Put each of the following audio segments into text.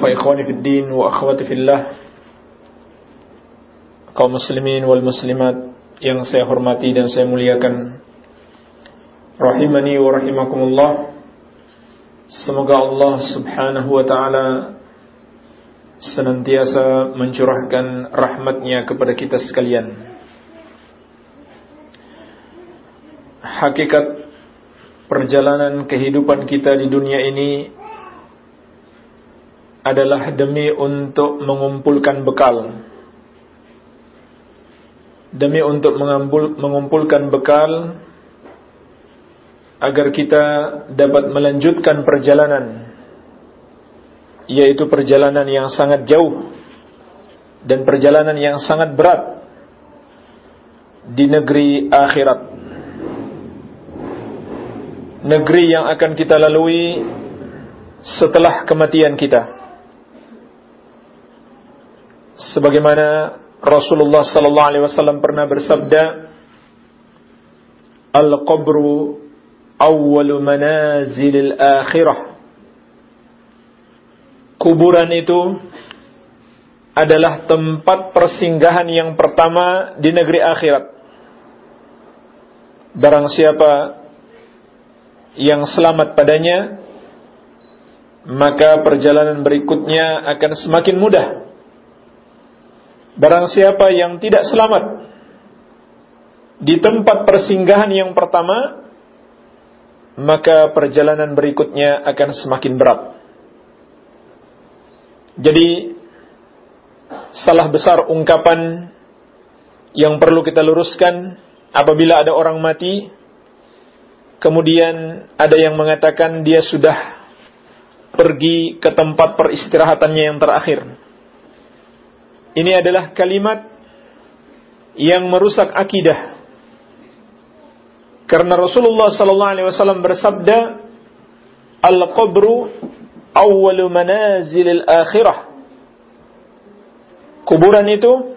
فإخواني في الدين وأخواتي في الله kaum muslimin wal muslimat yang saya hormati dan saya muliakan rahimani wa rahimakumullah semoga Allah subhanahu wa ta'ala senantiasa mencurahkan rahmatnya kepada kita sekalian hakikat perjalanan kehidupan kita di dunia ini adalah demi untuk mengumpulkan bekal. Demi untuk mengumpulkan bekal agar kita dapat melanjutkan perjalanan yaitu perjalanan yang sangat jauh dan perjalanan yang sangat berat di negeri akhirat. Negeri yang akan kita lalui setelah kematian kita sebagaimana Rasulullah sallallahu alaihi wasallam pernah bersabda Al-qabru awwalu manazilil akhirah Kuburan itu adalah tempat persinggahan yang pertama di negeri akhirat. Barang siapa yang selamat padanya, maka perjalanan berikutnya akan semakin mudah. Barang siapa yang tidak selamat di tempat persinggahan yang pertama, maka perjalanan berikutnya akan semakin berat. Jadi, salah besar ungkapan yang perlu kita luruskan apabila ada orang mati, kemudian ada yang mengatakan dia sudah pergi ke tempat peristirahatannya yang terakhir. Ini adalah kalimat yang merusak akidah. Karena Rasulullah sallallahu alaihi wasallam bersabda, "Al-qabru awwalu manazilil akhirah." Kuburan itu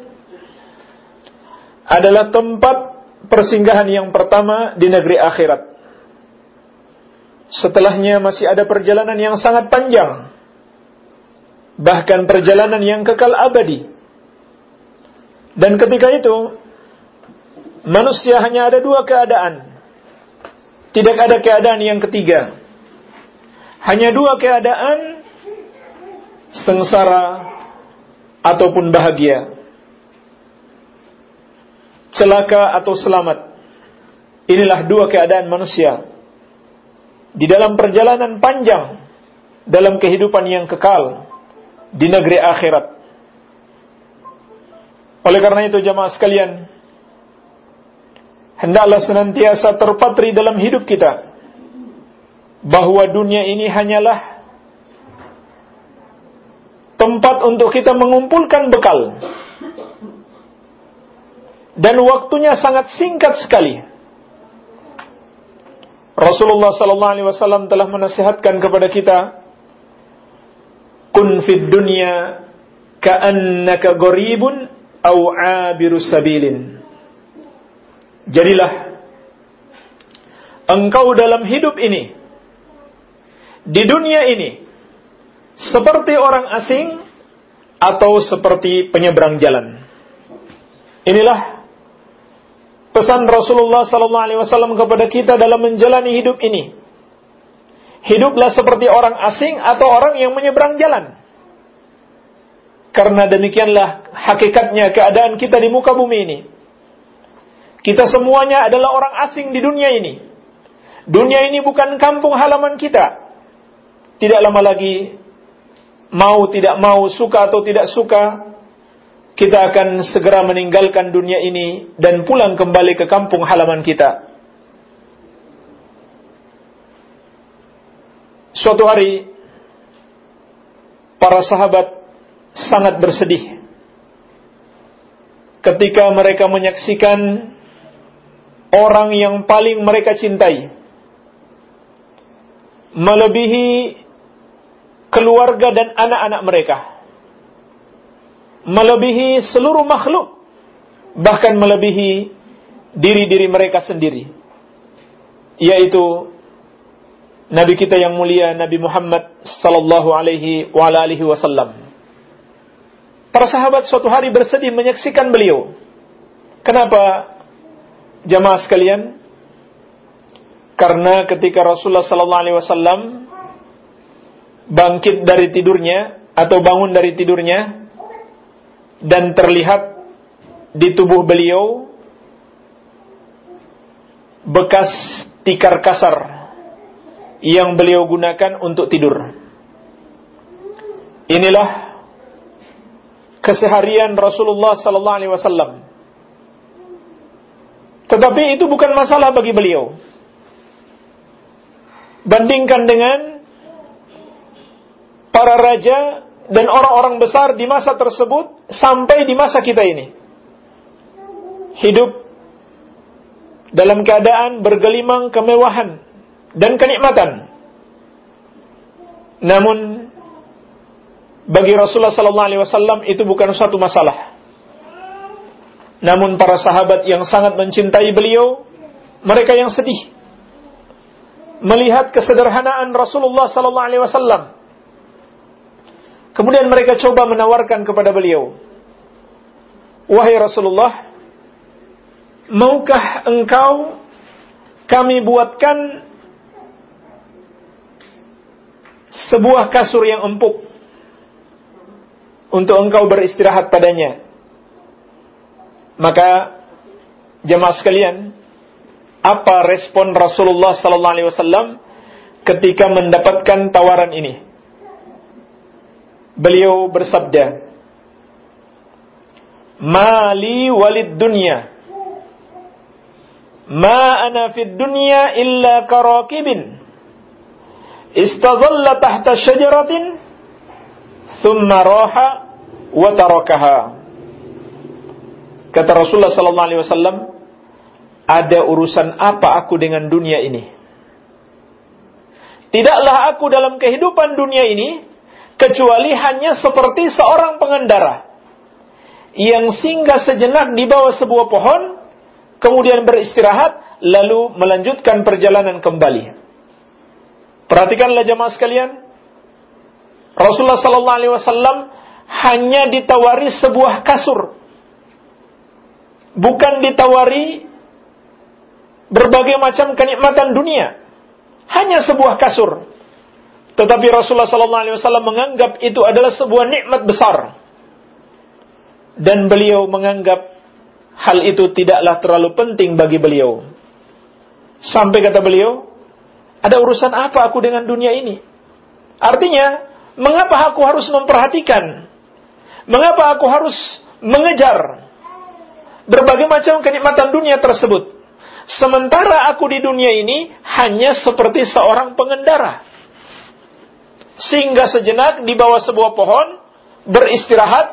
adalah tempat persinggahan yang pertama di negeri akhirat. Setelahnya masih ada perjalanan yang sangat panjang. Bahkan perjalanan yang kekal abadi. Dan ketika itu manusia hanya ada dua keadaan. Tidak ada keadaan yang ketiga. Hanya dua keadaan sengsara ataupun bahagia. Celaka atau selamat. Inilah dua keadaan manusia. Di dalam perjalanan panjang dalam kehidupan yang kekal di negeri akhirat. Oleh karena itu jamaah sekalian, hendaklah senantiasa terpatri dalam hidup kita bahwa dunia ini hanyalah tempat untuk kita mengumpulkan bekal. Dan waktunya sangat singkat sekali. Rasulullah wasallam telah menasihatkan kepada kita, "Kun fid dunya ka'annaka gharibun au abiru sabilin. Jadilah engkau dalam hidup ini di dunia ini seperti orang asing atau seperti penyeberang jalan. Inilah pesan Rasulullah sallallahu alaihi wasallam kepada kita dalam menjalani hidup ini. Hiduplah seperti orang asing atau orang yang menyeberang jalan. Karena demikianlah hakikatnya keadaan kita di muka bumi ini. Kita semuanya adalah orang asing di dunia ini. Dunia ini bukan kampung halaman kita. Tidak lama lagi, mau tidak mau, suka atau tidak suka, kita akan segera meninggalkan dunia ini dan pulang kembali ke kampung halaman kita. Suatu hari, para sahabat sangat bersedih ketika mereka menyaksikan orang yang paling mereka cintai melebihi keluarga dan anak-anak mereka melebihi seluruh makhluk bahkan melebihi diri-diri mereka sendiri yaitu Nabi kita yang mulia Nabi Muhammad sallallahu alaihi wa wasallam. Para sahabat suatu hari bersedih menyaksikan beliau. Kenapa? Jamaah sekalian, karena ketika Rasulullah sallallahu alaihi wasallam bangkit dari tidurnya atau bangun dari tidurnya dan terlihat di tubuh beliau bekas tikar kasar yang beliau gunakan untuk tidur. Inilah keseharian Rasulullah sallallahu alaihi wasallam. Tetapi itu bukan masalah bagi beliau. Bandingkan dengan para raja dan orang-orang besar di masa tersebut sampai di masa kita ini. Hidup dalam keadaan bergelimang kemewahan dan kenikmatan. Namun bagi Rasulullah sallallahu alaihi wasallam itu bukan suatu masalah. Namun para sahabat yang sangat mencintai beliau, mereka yang sedih melihat kesederhanaan Rasulullah sallallahu alaihi wasallam. Kemudian mereka coba menawarkan kepada beliau, "Wahai Rasulullah, maukah engkau kami buatkan sebuah kasur yang empuk untuk engkau beristirahat padanya. Maka jemaah sekalian, apa respon Rasulullah sallallahu alaihi wasallam ketika mendapatkan tawaran ini? Beliau bersabda, "Mali walid dunya. Ma ana fid dunya illa karakibin." istadhalla tahta syajaratin thumma raha wa tarakaha kata Rasulullah sallallahu alaihi wasallam ada urusan apa aku dengan dunia ini tidaklah aku dalam kehidupan dunia ini kecuali hanya seperti seorang pengendara yang singgah sejenak di bawah sebuah pohon kemudian beristirahat lalu melanjutkan perjalanan kembali Perhatikanlah jemaah sekalian. Rasulullah sallallahu alaihi wasallam hanya ditawari sebuah kasur. Bukan ditawari berbagai macam kenikmatan dunia. Hanya sebuah kasur. Tetapi Rasulullah sallallahu alaihi wasallam menganggap itu adalah sebuah nikmat besar. Dan beliau menganggap hal itu tidaklah terlalu penting bagi beliau. Sampai kata beliau, ada urusan apa aku dengan dunia ini? Artinya, mengapa aku harus memperhatikan? Mengapa aku harus mengejar berbagai macam kenikmatan dunia tersebut? Sementara aku di dunia ini hanya seperti seorang pengendara. Sehingga sejenak di bawah sebuah pohon, beristirahat,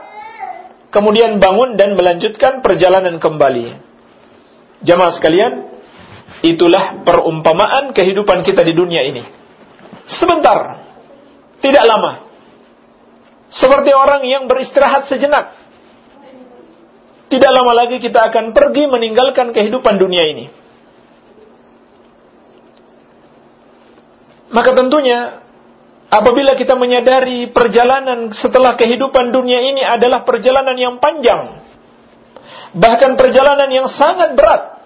kemudian bangun dan melanjutkan perjalanan kembali. Jamaah sekalian, Itulah perumpamaan kehidupan kita di dunia ini. Sebentar, tidak lama. Seperti orang yang beristirahat sejenak. Tidak lama lagi kita akan pergi meninggalkan kehidupan dunia ini. Maka tentunya apabila kita menyadari perjalanan setelah kehidupan dunia ini adalah perjalanan yang panjang, bahkan perjalanan yang sangat berat,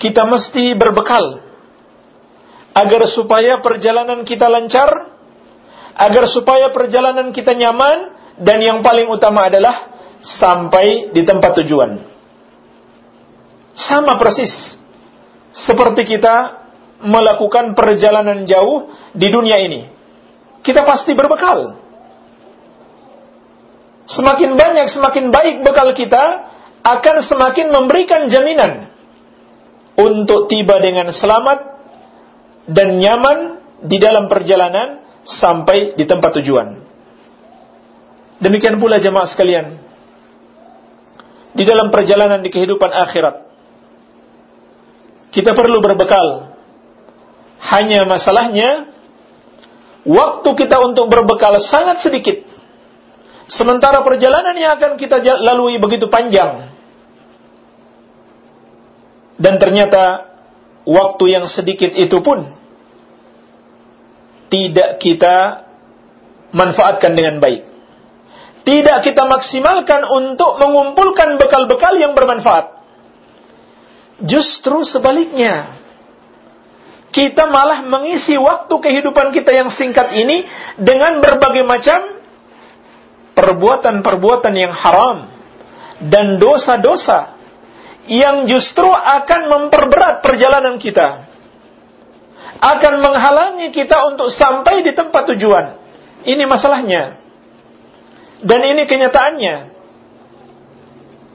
kita mesti berbekal agar supaya perjalanan kita lancar, agar supaya perjalanan kita nyaman dan yang paling utama adalah sampai di tempat tujuan. Sama persis seperti kita melakukan perjalanan jauh di dunia ini. Kita pasti berbekal. Semakin banyak, semakin baik bekal kita akan semakin memberikan jaminan untuk tiba dengan selamat dan nyaman di dalam perjalanan sampai di tempat tujuan. Demikian pula jemaah sekalian. Di dalam perjalanan di kehidupan akhirat. Kita perlu berbekal. Hanya masalahnya waktu kita untuk berbekal sangat sedikit. Sementara perjalanan yang akan kita lalui begitu panjang. Dan ternyata waktu yang sedikit itu pun tidak kita manfaatkan dengan baik. Tidak kita maksimalkan untuk mengumpulkan bekal-bekal yang bermanfaat. Justru sebaliknya. Kita malah mengisi waktu kehidupan kita yang singkat ini dengan berbagai macam perbuatan-perbuatan yang haram dan dosa-dosa yang justru akan memperberat perjalanan kita. Akan menghalangi kita untuk sampai di tempat tujuan. Ini masalahnya. Dan ini kenyataannya.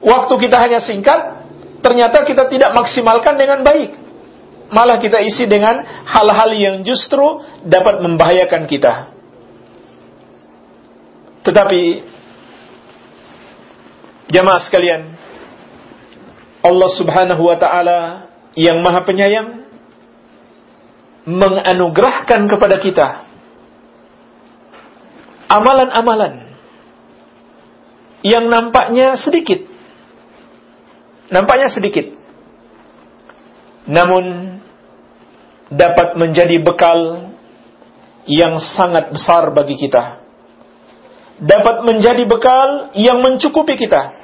Waktu kita hanya singkat, ternyata kita tidak maksimalkan dengan baik. Malah kita isi dengan hal-hal yang justru dapat membahayakan kita. Tetapi, jamaah sekalian, Allah Subhanahu wa taala yang Maha Penyayang menganugerahkan kepada kita amalan-amalan yang nampaknya sedikit. Nampaknya sedikit. Namun dapat menjadi bekal yang sangat besar bagi kita. Dapat menjadi bekal yang mencukupi kita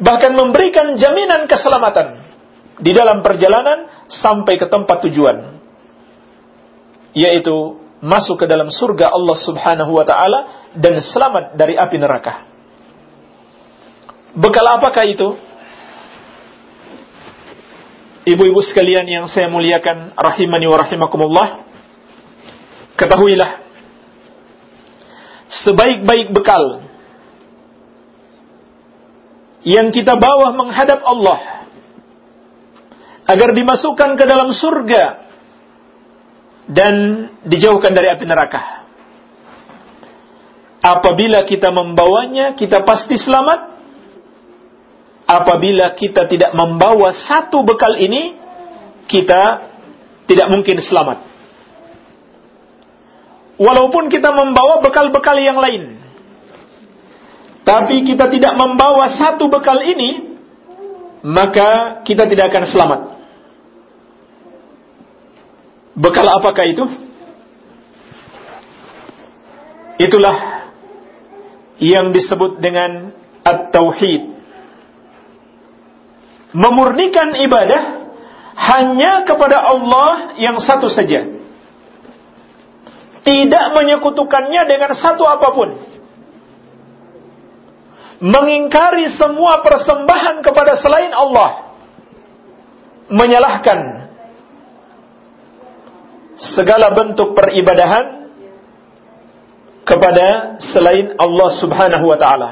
bahkan memberikan jaminan keselamatan di dalam perjalanan sampai ke tempat tujuan yaitu masuk ke dalam surga Allah Subhanahu wa taala dan selamat dari api neraka. Bekal apakah itu? Ibu-ibu sekalian yang saya muliakan rahimani wa rahimakumullah, ketahuilah sebaik-baik bekal yang kita bawa menghadap Allah agar dimasukkan ke dalam surga dan dijauhkan dari api neraka. Apabila kita membawanya, kita pasti selamat. Apabila kita tidak membawa satu bekal ini, kita tidak mungkin selamat. Walaupun kita membawa bekal-bekal yang lain, tapi kita tidak membawa satu bekal ini, maka kita tidak akan selamat. Bekal apakah itu? Itulah yang disebut dengan at-tauhid. Memurnikan ibadah hanya kepada Allah yang satu saja. Tidak menyekutukannya dengan satu apa pun mengingkari semua persembahan kepada selain Allah, menyalahkan segala bentuk peribadahan kepada selain Allah Subhanahu wa taala.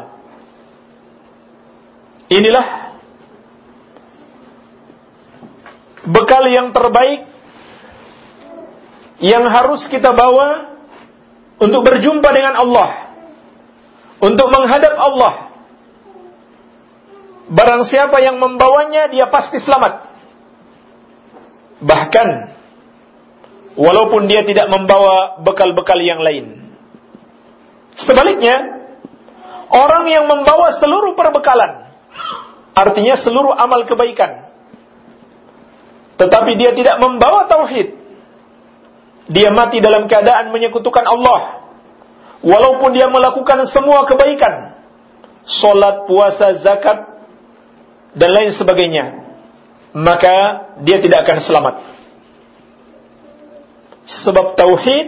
Inilah bekal yang terbaik yang harus kita bawa untuk berjumpa dengan Allah, untuk menghadap Allah Barang siapa yang membawanya dia pasti selamat. Bahkan walaupun dia tidak membawa bekal-bekal yang lain. Sebaliknya, orang yang membawa seluruh perbekalan, artinya seluruh amal kebaikan, tetapi dia tidak membawa tauhid, dia mati dalam keadaan menyekutukan Allah, walaupun dia melakukan semua kebaikan, solat, puasa, zakat, dan lain sebagainya, maka dia tidak akan selamat. Sebab tauhid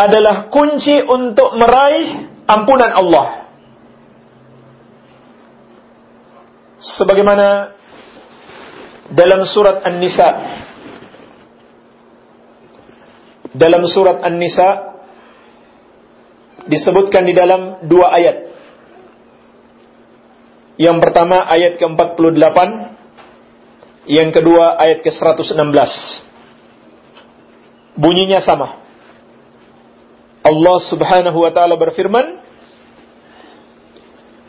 adalah kunci untuk meraih ampunan Allah. Sebagaimana dalam surat An-Nisa dalam surat An-Nisa disebutkan di dalam dua ayat yang pertama ayat ke-48, yang kedua ayat ke-116. Bunyinya sama. Allah Subhanahu wa taala berfirman,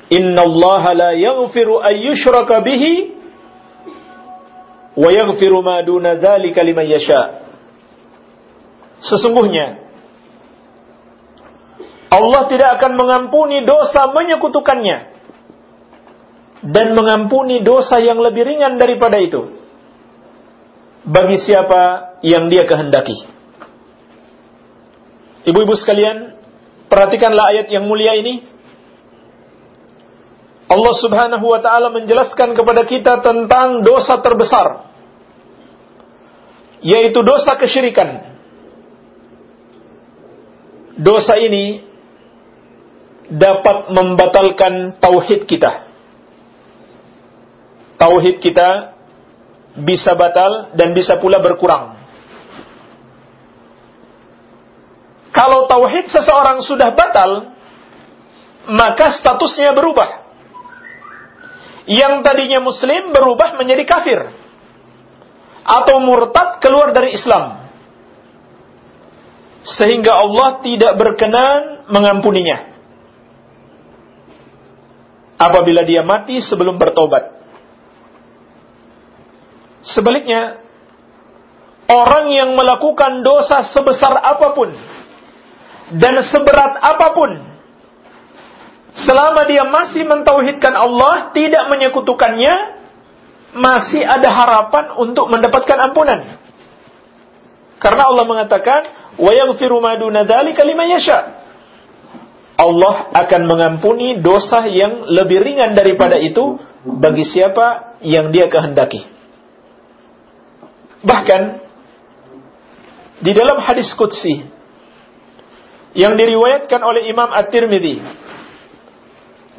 "Inna Allah la yaghfiru an yushraka bihi wa yaghfiru ma duna dzalika liman yasha." Sesungguhnya Allah tidak akan mengampuni dosa menyekutukannya dan mengampuni dosa yang lebih ringan daripada itu bagi siapa yang dia kehendaki. Ibu-ibu sekalian, perhatikanlah ayat yang mulia ini. Allah Subhanahu wa taala menjelaskan kepada kita tentang dosa terbesar yaitu dosa kesyirikan. Dosa ini dapat membatalkan tauhid kita. Tauhid kita bisa batal dan bisa pula berkurang. Kalau tauhid seseorang sudah batal, maka statusnya berubah. Yang tadinya muslim berubah menjadi kafir. Atau murtad keluar dari Islam. Sehingga Allah tidak berkenan mengampuninya. Apabila dia mati sebelum bertobat. Sebaliknya, orang yang melakukan dosa sebesar apa pun dan seberat apa pun selama dia masih mentauhidkan Allah, tidak menyekutukannya, masih ada harapan untuk mendapatkan ampunan. Karena Allah mengatakan, "Wa yaghfiru ma duna dzalika liman yasha." Allah akan mengampuni dosa yang lebih ringan daripada itu bagi siapa yang dia kehendaki. Bahkan di dalam hadis qudsi yang diriwayatkan oleh Imam At-Tirmidzi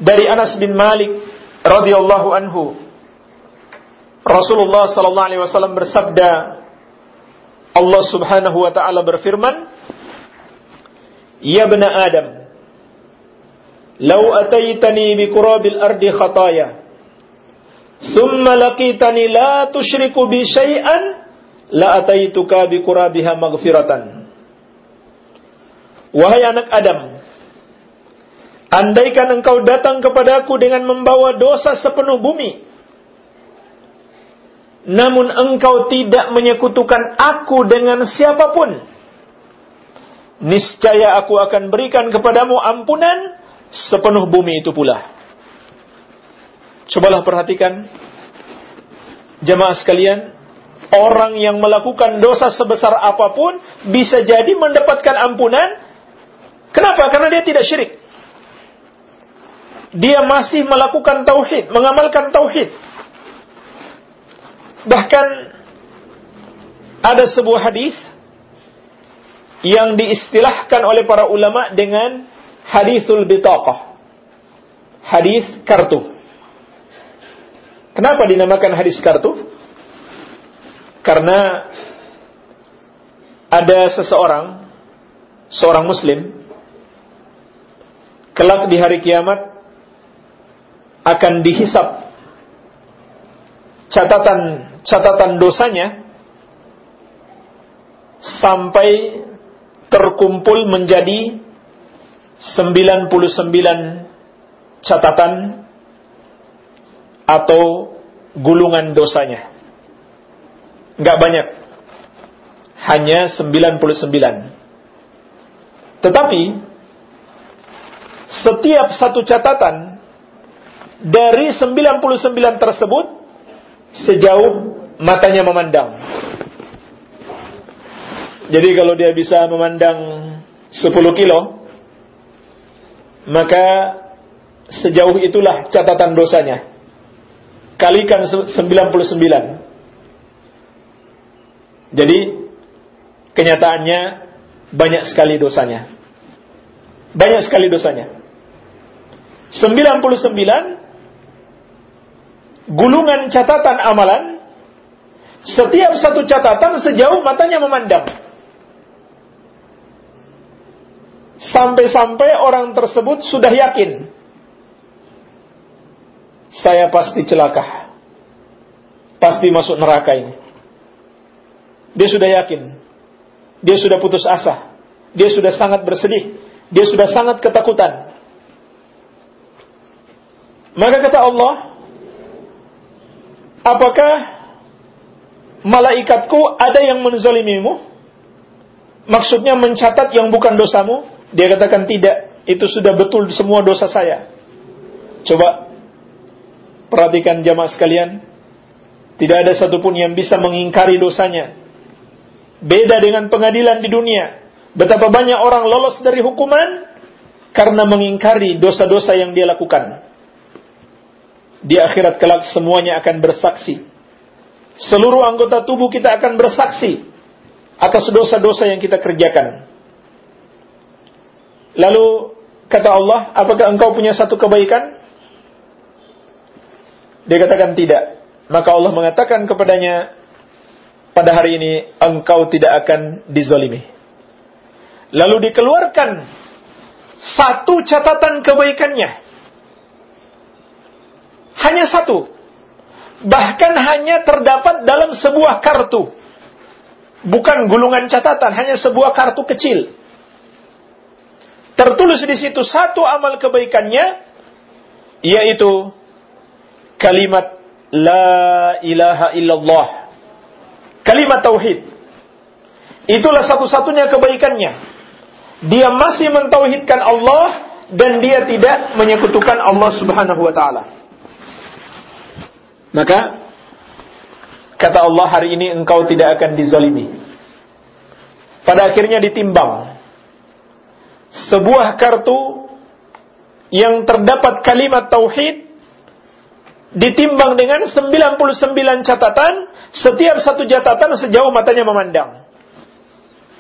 dari Anas bin Malik radhiyallahu anhu Rasulullah sallallahu alaihi wasallam bersabda Allah Subhanahu wa taala berfirman Ya bani Adam Lau ataitani bi kurabil ardi khataya Thumma laqitani la tushriku bi syai'an la ataituka bi qurabiha maghfiratan. Wahai anak Adam, andaikan engkau datang kepadaku dengan membawa dosa sepenuh bumi, namun engkau tidak menyekutukan aku dengan siapa pun, niscaya aku akan berikan kepadamu ampunan sepenuh bumi itu pula. Cobalah perhatikan jemaah sekalian, orang yang melakukan dosa sebesar apa pun bisa jadi mendapatkan ampunan. Kenapa? Karena dia tidak syirik. Dia masih melakukan tauhid, mengamalkan tauhid. Bahkan ada sebuah hadis yang diistilahkan oleh para ulama dengan hadisul bitaqah. Hadis kartu. Kenapa dinamakan hadis kartu? Karena ada seseorang, seorang muslim, kelak di hari kiamat akan dihisap catatan catatan dosanya sampai terkumpul menjadi 99 catatan atau gulungan dosanya. Nggak banyak. Hanya 99. Tetapi, setiap satu catatan dari 99 tersebut sejauh matanya memandang. Jadi kalau dia bisa memandang 10 kilo, maka sejauh itulah catatan dosanya. Kalikan 99. Jadi kenyataannya banyak sekali dosanya. Banyak sekali dosanya. 99 gulungan catatan amalan setiap satu catatan sejauh matanya memandang. Sampai-sampai orang tersebut sudah yakin saya pasti celaka. Pasti masuk neraka ini. Dia sudah yakin. Dia sudah putus asa. Dia sudah sangat bersedih. dia sudah sangat ketakutan. Maka kata Allah, apakah malaikatku ada yang menzalimimu? Maksudnya mencatat yang bukan dosamu? Dia katakan tidak, itu sudah betul semua dosa saya. Coba perhatikan jamaah sekalian, tidak ada satupun yang bisa mengingkari dosanya. Beda dengan pengadilan di dunia. Betapa banyak orang lolos dari hukuman karena mengingkari dosa-dosa yang dia lakukan. Di akhirat kelak semuanya akan bersaksi. Seluruh anggota tubuh kita akan bersaksi atas dosa-dosa yang kita kerjakan. Lalu kata Allah, apakah engkau punya satu kebaikan? Dia katakan tidak. Maka Allah mengatakan kepadanya, pada hari ini engkau tidak akan dizolimi. Lalu dikeluarkan satu catatan kebaikannya. Hanya satu. Bahkan hanya terdapat dalam sebuah kartu. Bukan gulungan catatan, hanya sebuah kartu kecil. Tertulis di situ satu amal kebaikannya, yaitu kalimat La ilaha illallah. Kalimat tauhid. Itulah satu-satunya kebaikannya. Dia masih mentauhidkan Allah dan dia tidak menyekutukan Allah Subhanahu wa taala. Maka kata Allah hari ini engkau tidak akan dizalimi. Pada akhirnya ditimbang sebuah kartu yang terdapat kalimat tauhid ditimbang dengan 99 catatan, setiap satu catatan sejauh matanya memandang.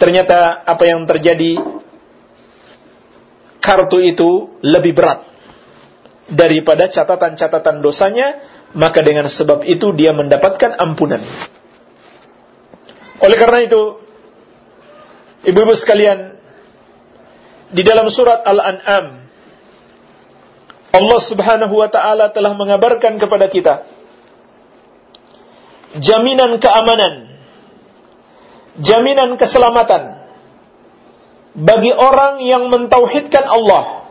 Ternyata apa yang terjadi kartu itu lebih berat daripada catatan-catatan dosanya maka dengan sebab itu dia mendapatkan ampunan. Oleh karena itu, ibu-ibu sekalian, di dalam surat Al-An'am, Allah Subhanahu wa taala telah mengabarkan kepada kita jaminan keamanan, jaminan keselamatan. Bagi orang yang mentauhidkan Allah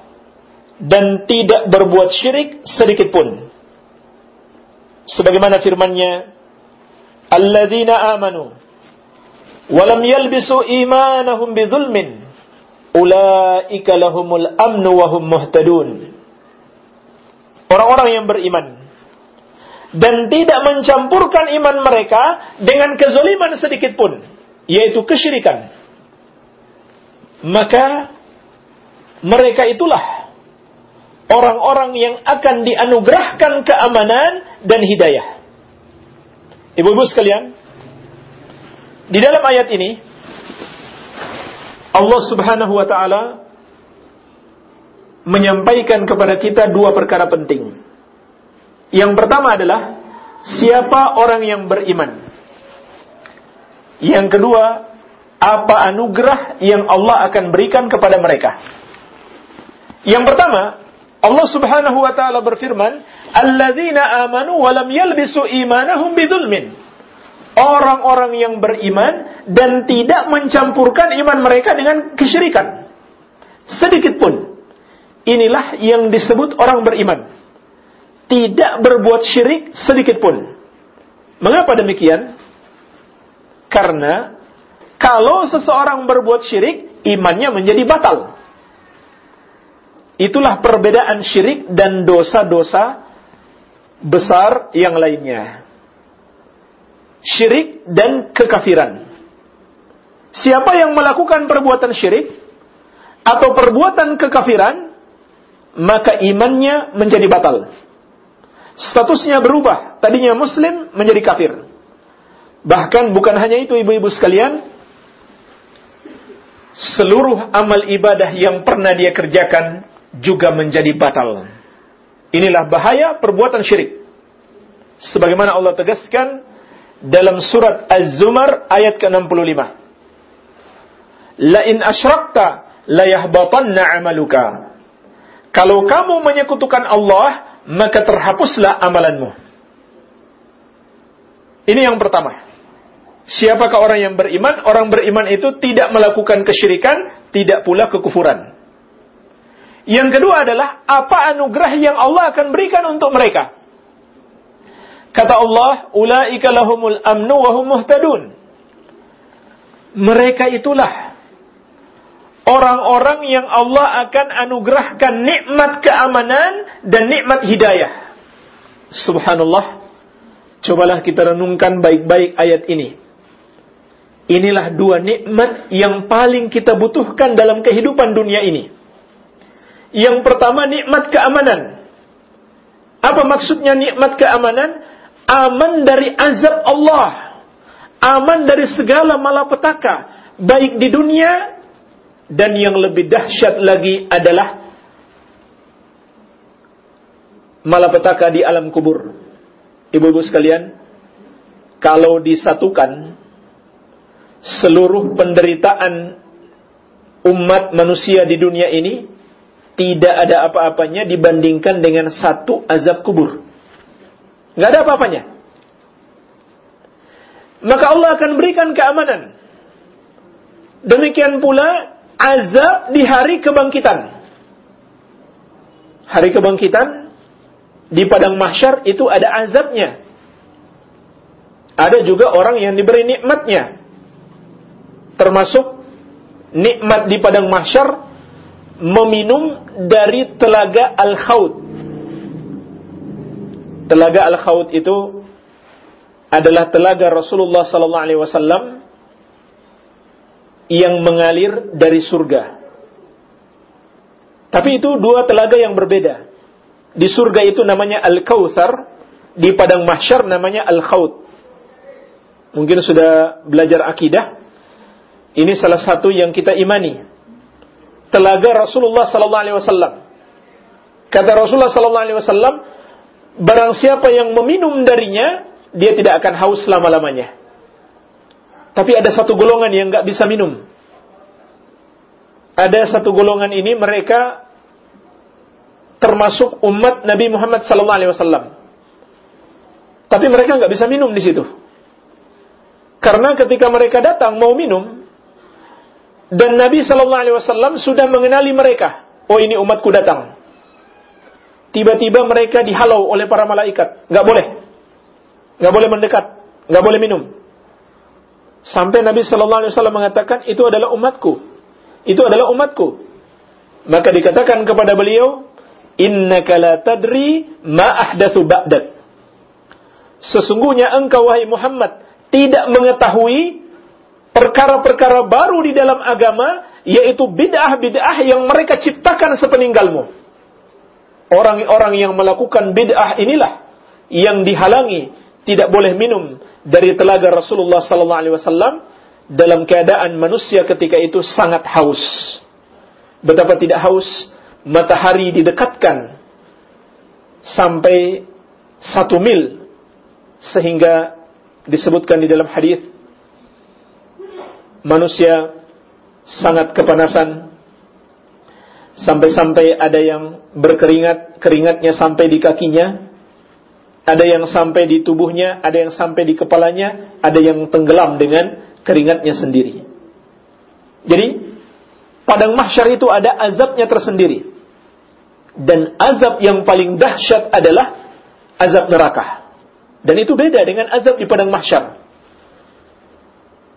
dan tidak berbuat syirik sedikit pun. Sebagaimana firman-Nya alladzina amanu wa lam yalbisu imanahum bidzulmin ulaika lahumul amnu wa hum muhtadun. Orang-orang yang beriman dan tidak mencampurkan iman mereka dengan kezaliman sedikit pun yaitu kesyirikan maka mereka itulah orang-orang yang akan dianugerahkan keamanan dan hidayah. Ibu-ibu sekalian, di dalam ayat ini Allah Subhanahu wa taala menyampaikan kepada kita dua perkara penting. Yang pertama adalah siapa orang yang beriman. Yang kedua, apa anugerah yang Allah akan berikan kepada mereka. Yang pertama, Allah Subhanahu wa taala berfirman, "Alladzina amanu wa lam yalbisu imanahum bidzulmin." Orang-orang yang beriman dan tidak mencampurkan iman mereka dengan kesyirikan. Sedikit pun. Inilah yang disebut orang beriman. Tidak berbuat syirik sedikit pun. Mengapa demikian? Karena kalau seseorang berbuat syirik, imannya menjadi batal. Itulah perbedaan syirik dan dosa-dosa besar yang lainnya. Syirik dan kekafiran. Siapa yang melakukan perbuatan syirik atau perbuatan kekafiran, maka imannya menjadi batal. Statusnya berubah, tadinya muslim menjadi kafir. Bahkan bukan hanya itu ibu-ibu sekalian, seluruh amal ibadah yang pernah dia kerjakan juga menjadi batal. Inilah bahaya perbuatan syirik. Sebagaimana Allah tegaskan dalam surat Az-Zumar ayat ke-65. La in asyrakta la yahbatanna amaluka. Kalau kamu menyekutukan Allah, maka terhapuslah amalanmu. Ini yang pertama. Siapakah orang yang beriman? Orang beriman itu tidak melakukan kesyirikan, tidak pula kekufuran. Yang kedua adalah apa anugerah yang Allah akan berikan untuk mereka. Kata Allah, "Ulaika lahumul amnu wa muhtadun." Mereka itulah orang-orang yang Allah akan anugerahkan nikmat keamanan dan nikmat hidayah. Subhanallah. Cobalah kita renungkan baik-baik ayat ini. Inilah dua nikmat yang paling kita butuhkan dalam kehidupan dunia ini. Yang pertama nikmat keamanan. Apa maksudnya nikmat keamanan? Aman dari azab Allah. Aman dari segala malapetaka. Baik di dunia dan yang lebih dahsyat lagi adalah malapetaka di alam kubur. Ibu-ibu sekalian, kalau disatukan seluruh penderitaan umat manusia di dunia ini tidak ada apa-apanya dibandingkan dengan satu azab kubur. Nggak ada apa-apanya. Maka Allah akan berikan keamanan. Demikian pula azab di hari kebangkitan. Hari kebangkitan di padang mahsyar itu ada azabnya. Ada juga orang yang diberi nikmatnya termasuk nikmat di padang mahsyar meminum dari telaga Al-Khaut. Telaga Al-Khaut itu adalah telaga Rasulullah sallallahu alaihi wasallam yang mengalir dari surga. Tapi itu dua telaga yang berbeda. Di surga itu namanya Al-Kautsar, di padang mahsyar namanya Al-Khaut. Mungkin sudah belajar akidah, ini salah satu yang kita imani. Telaga Rasulullah sallallahu alaihi wasallam. Kata Rasulullah sallallahu alaihi wasallam, barang siapa yang meminum darinya, dia tidak akan haus selama-lamanya. Tapi ada satu golongan yang nggak bisa minum. Ada satu golongan ini mereka termasuk umat Nabi Muhammad sallallahu alaihi wasallam. Tapi mereka nggak bisa minum di situ. Karena ketika mereka datang mau minum, dan Nabi Shallallahu Alaihi Wasallam sudah mengenali mereka. Oh ini umatku datang. Tiba-tiba mereka dihalau oleh para malaikat. Gak boleh. Gak boleh mendekat. Gak boleh minum. Sampai Nabi Shallallahu Alaihi Wasallam mengatakan itu adalah umatku. Itu adalah umatku. Maka dikatakan kepada beliau, Inna la tadri ma ahdathu ba'dak. Sesungguhnya engkau wahai Muhammad tidak mengetahui perkara-perkara baru di dalam agama, yaitu bid'ah-bid'ah yang mereka ciptakan sepeninggalmu. Orang-orang yang melakukan bid'ah inilah yang dihalangi tidak boleh minum dari telaga Rasulullah sallallahu alaihi wasallam dalam keadaan manusia ketika itu sangat haus. Betapa tidak haus, matahari didekatkan sampai satu mil sehingga disebutkan di dalam hadis manusia sangat kepanasan sampai-sampai ada yang berkeringat, keringatnya sampai di kakinya, ada yang sampai di tubuhnya, ada yang sampai di kepalanya, ada yang tenggelam dengan keringatnya sendiri. Jadi, padang mahsyar itu ada azabnya tersendiri. Dan azab yang paling dahsyat adalah azab neraka. Dan itu beda dengan azab di padang mahsyar.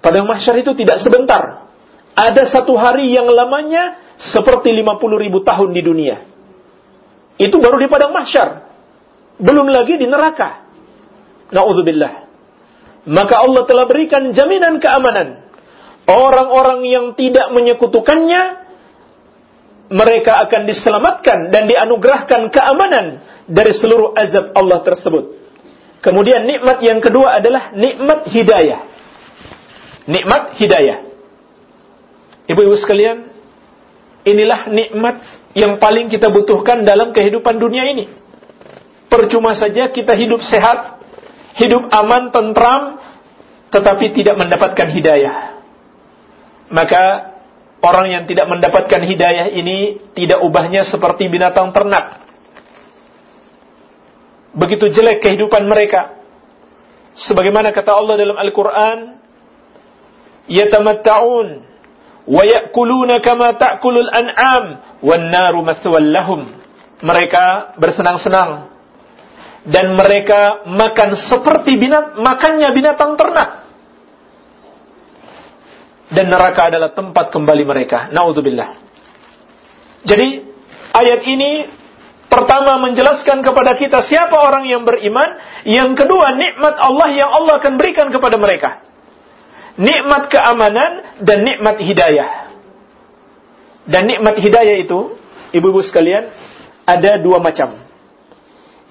Padang mahsyar itu tidak sebentar. Ada satu hari yang lamanya seperti 50 ribu tahun di dunia. Itu baru di padang mahsyar. Belum lagi di neraka. Na'udzubillah. Maka Allah telah berikan jaminan keamanan. Orang-orang yang tidak menyekutukannya, mereka akan diselamatkan dan dianugerahkan keamanan dari seluruh azab Allah tersebut. Kemudian nikmat yang kedua adalah nikmat hidayah nikmat hidayah. Ibu-ibu sekalian, inilah nikmat yang paling kita butuhkan dalam kehidupan dunia ini. Percuma saja kita hidup sehat, hidup aman, tentram, tetapi tidak mendapatkan hidayah. Maka orang yang tidak mendapatkan hidayah ini tidak ubahnya seperti binatang ternak. Begitu jelek kehidupan mereka. Sebagaimana kata Allah dalam Al-Quran, yatamatta'un wa ya'kuluna kama ta'kulul an'am wan naru lahum. Mereka bersenang-senang dan mereka makan seperti binat makannya binatang ternak. Dan neraka adalah tempat kembali mereka. Nauzubillah. Jadi ayat ini pertama menjelaskan kepada kita siapa orang yang beriman, yang kedua nikmat Allah yang Allah akan berikan kepada mereka nikmat keamanan dan nikmat hidayah. Dan nikmat hidayah itu, ibu-ibu sekalian, ada dua macam.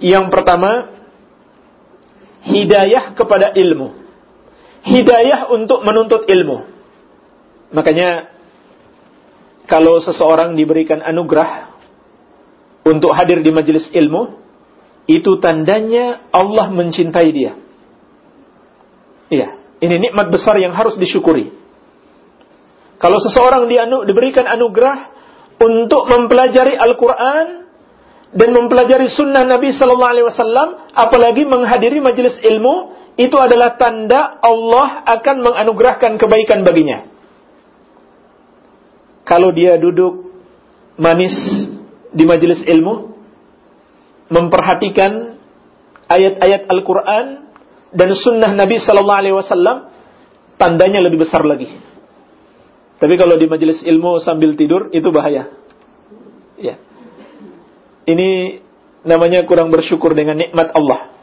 Yang pertama, hidayah kepada ilmu. Hidayah untuk menuntut ilmu. Makanya, kalau seseorang diberikan anugerah untuk hadir di majelis ilmu, itu tandanya Allah mencintai dia. Iya. Ini nikmat besar yang harus disyukuri. Kalau seseorang dianu, diberikan anugerah untuk mempelajari Al-Quran dan mempelajari Sunnah Nabi Sallallahu Alaihi Wasallam, apalagi menghadiri majelis ilmu, itu adalah tanda Allah akan menganugerahkan kebaikan baginya. Kalau dia duduk manis di majelis ilmu, memperhatikan ayat-ayat Al-Quran dan sunnah Nabi Sallallahu Alaihi Wasallam tandanya lebih besar lagi. Tapi kalau di majelis ilmu sambil tidur itu bahaya. Ya. Ini namanya kurang bersyukur dengan nikmat Allah.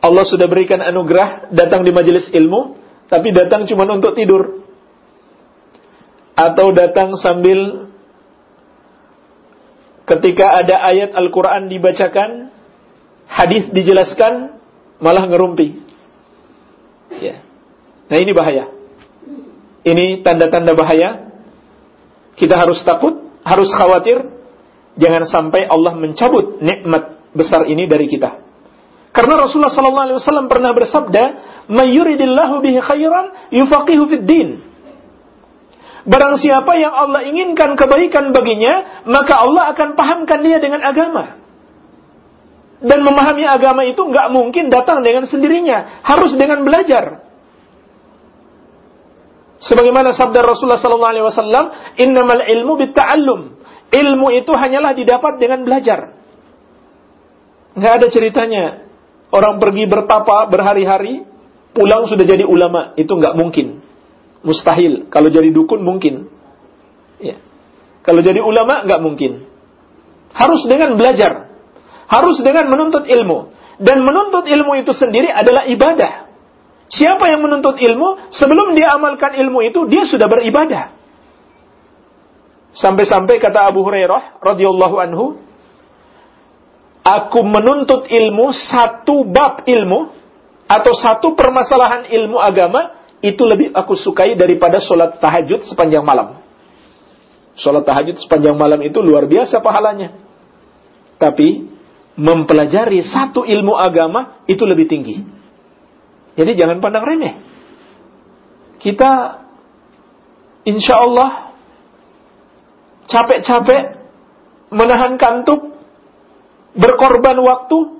Allah sudah berikan anugerah datang di majelis ilmu, tapi datang cuma untuk tidur. Atau datang sambil ketika ada ayat Al-Quran dibacakan, hadis dijelaskan, malah ngerumpi. Ya. Nah ini bahaya. Ini tanda-tanda bahaya. Kita harus takut, harus khawatir. Jangan sampai Allah mencabut nikmat besar ini dari kita. Karena Rasulullah sallallahu alaihi wasallam pernah bersabda, "Mayyuridillahu bihi khairan yufaqihu fid din." Barang siapa yang Allah inginkan kebaikan baginya, maka Allah akan pahamkan dia dengan agama. Dan memahami agama itu nggak mungkin datang dengan sendirinya, harus dengan belajar. Sebagaimana sabda Rasulullah sallallahu alaihi wasallam, "Innamal ilmu bitta'allum." Ilmu itu hanyalah didapat dengan belajar. Nggak ada ceritanya orang pergi bertapa berhari-hari, pulang sudah jadi ulama. Itu nggak mungkin. Mustahil. Kalau jadi dukun mungkin. Ya. Kalau jadi ulama nggak mungkin. Harus dengan belajar harus dengan menuntut ilmu. Dan menuntut ilmu itu sendiri adalah ibadah. Siapa yang menuntut ilmu, sebelum dia amalkan ilmu itu, dia sudah beribadah. Sampai-sampai kata Abu Hurairah radhiyallahu anhu, aku menuntut ilmu satu bab ilmu atau satu permasalahan ilmu agama itu lebih aku sukai daripada sholat tahajud sepanjang malam. Sholat tahajud sepanjang malam itu luar biasa pahalanya. Tapi mempelajari satu ilmu agama itu lebih tinggi. Jadi jangan pandang remeh. Kita insya Allah capek-capek menahan kantuk, berkorban waktu,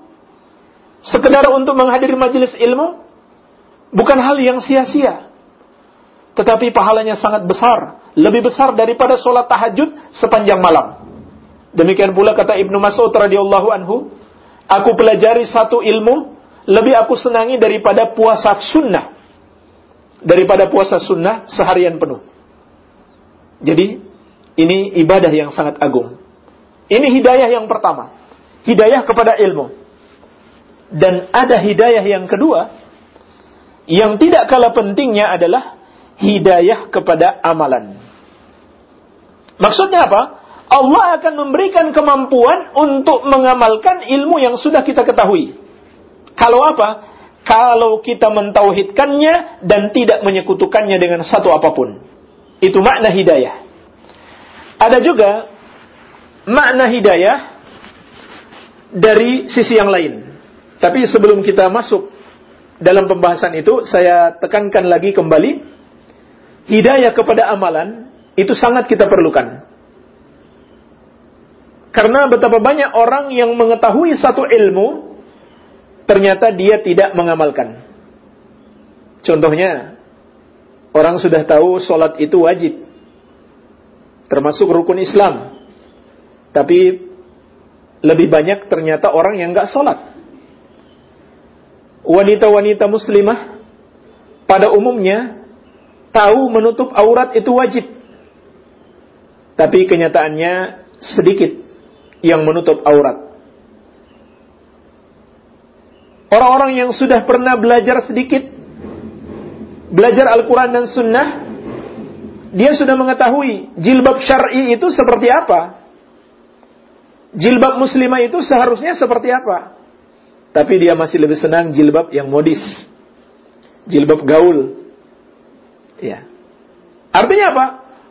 sekedar untuk menghadiri majelis ilmu, bukan hal yang sia-sia. Tetapi pahalanya sangat besar, lebih besar daripada sholat tahajud sepanjang malam. Demikian pula kata Ibnu Mas'ud radhiyallahu anhu, aku pelajari satu ilmu lebih aku senangi daripada puasa sunnah. Daripada puasa sunnah seharian penuh. Jadi, ini ibadah yang sangat agung. Ini hidayah yang pertama. Hidayah kepada ilmu. Dan ada hidayah yang kedua, yang tidak kalah pentingnya adalah hidayah kepada amalan. Maksudnya apa? Allah akan memberikan kemampuan untuk mengamalkan ilmu yang sudah kita ketahui. Kalau apa? Kalau kita mentauhidkannya dan tidak menyekutukannya dengan satu apa pun. Itu makna hidayah. Ada juga makna hidayah dari sisi yang lain. Tapi sebelum kita masuk dalam pembahasan itu, saya tekankan lagi kembali, hidayah kepada amalan itu sangat kita perlukan. Karena betapa banyak orang yang mengetahui satu ilmu, ternyata dia tidak mengamalkan. Contohnya, orang sudah tahu sholat itu wajib. Termasuk rukun Islam. Tapi lebih banyak ternyata orang yang nggak sholat. Wanita-wanita muslimah pada umumnya tahu menutup aurat itu wajib. Tapi kenyataannya sedikit yang menutup aurat. Orang-orang yang sudah pernah belajar sedikit, belajar Al-Quran dan Sunnah, dia sudah mengetahui jilbab syar'i itu seperti apa. Jilbab muslimah itu seharusnya seperti apa. Tapi dia masih lebih senang jilbab yang modis. Jilbab gaul. Ya. Artinya apa?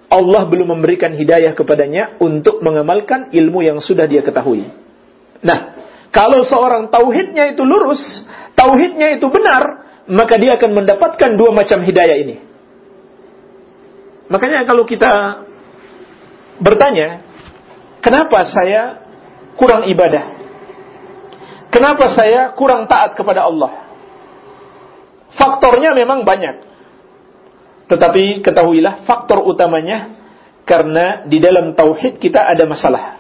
Allah belum memberikan hidayah kepadanya untuk mengamalkan ilmu yang sudah dia ketahui. Nah, kalau seorang tauhidnya itu lurus, tauhidnya itu benar, maka dia akan mendapatkan dua macam hidayah ini. Makanya kalau kita bertanya, kenapa saya kurang ibadah? Kenapa saya kurang taat kepada Allah? Faktornya memang banyak. Tetapi ketahuilah faktor utamanya karena di dalam tauhid kita ada masalah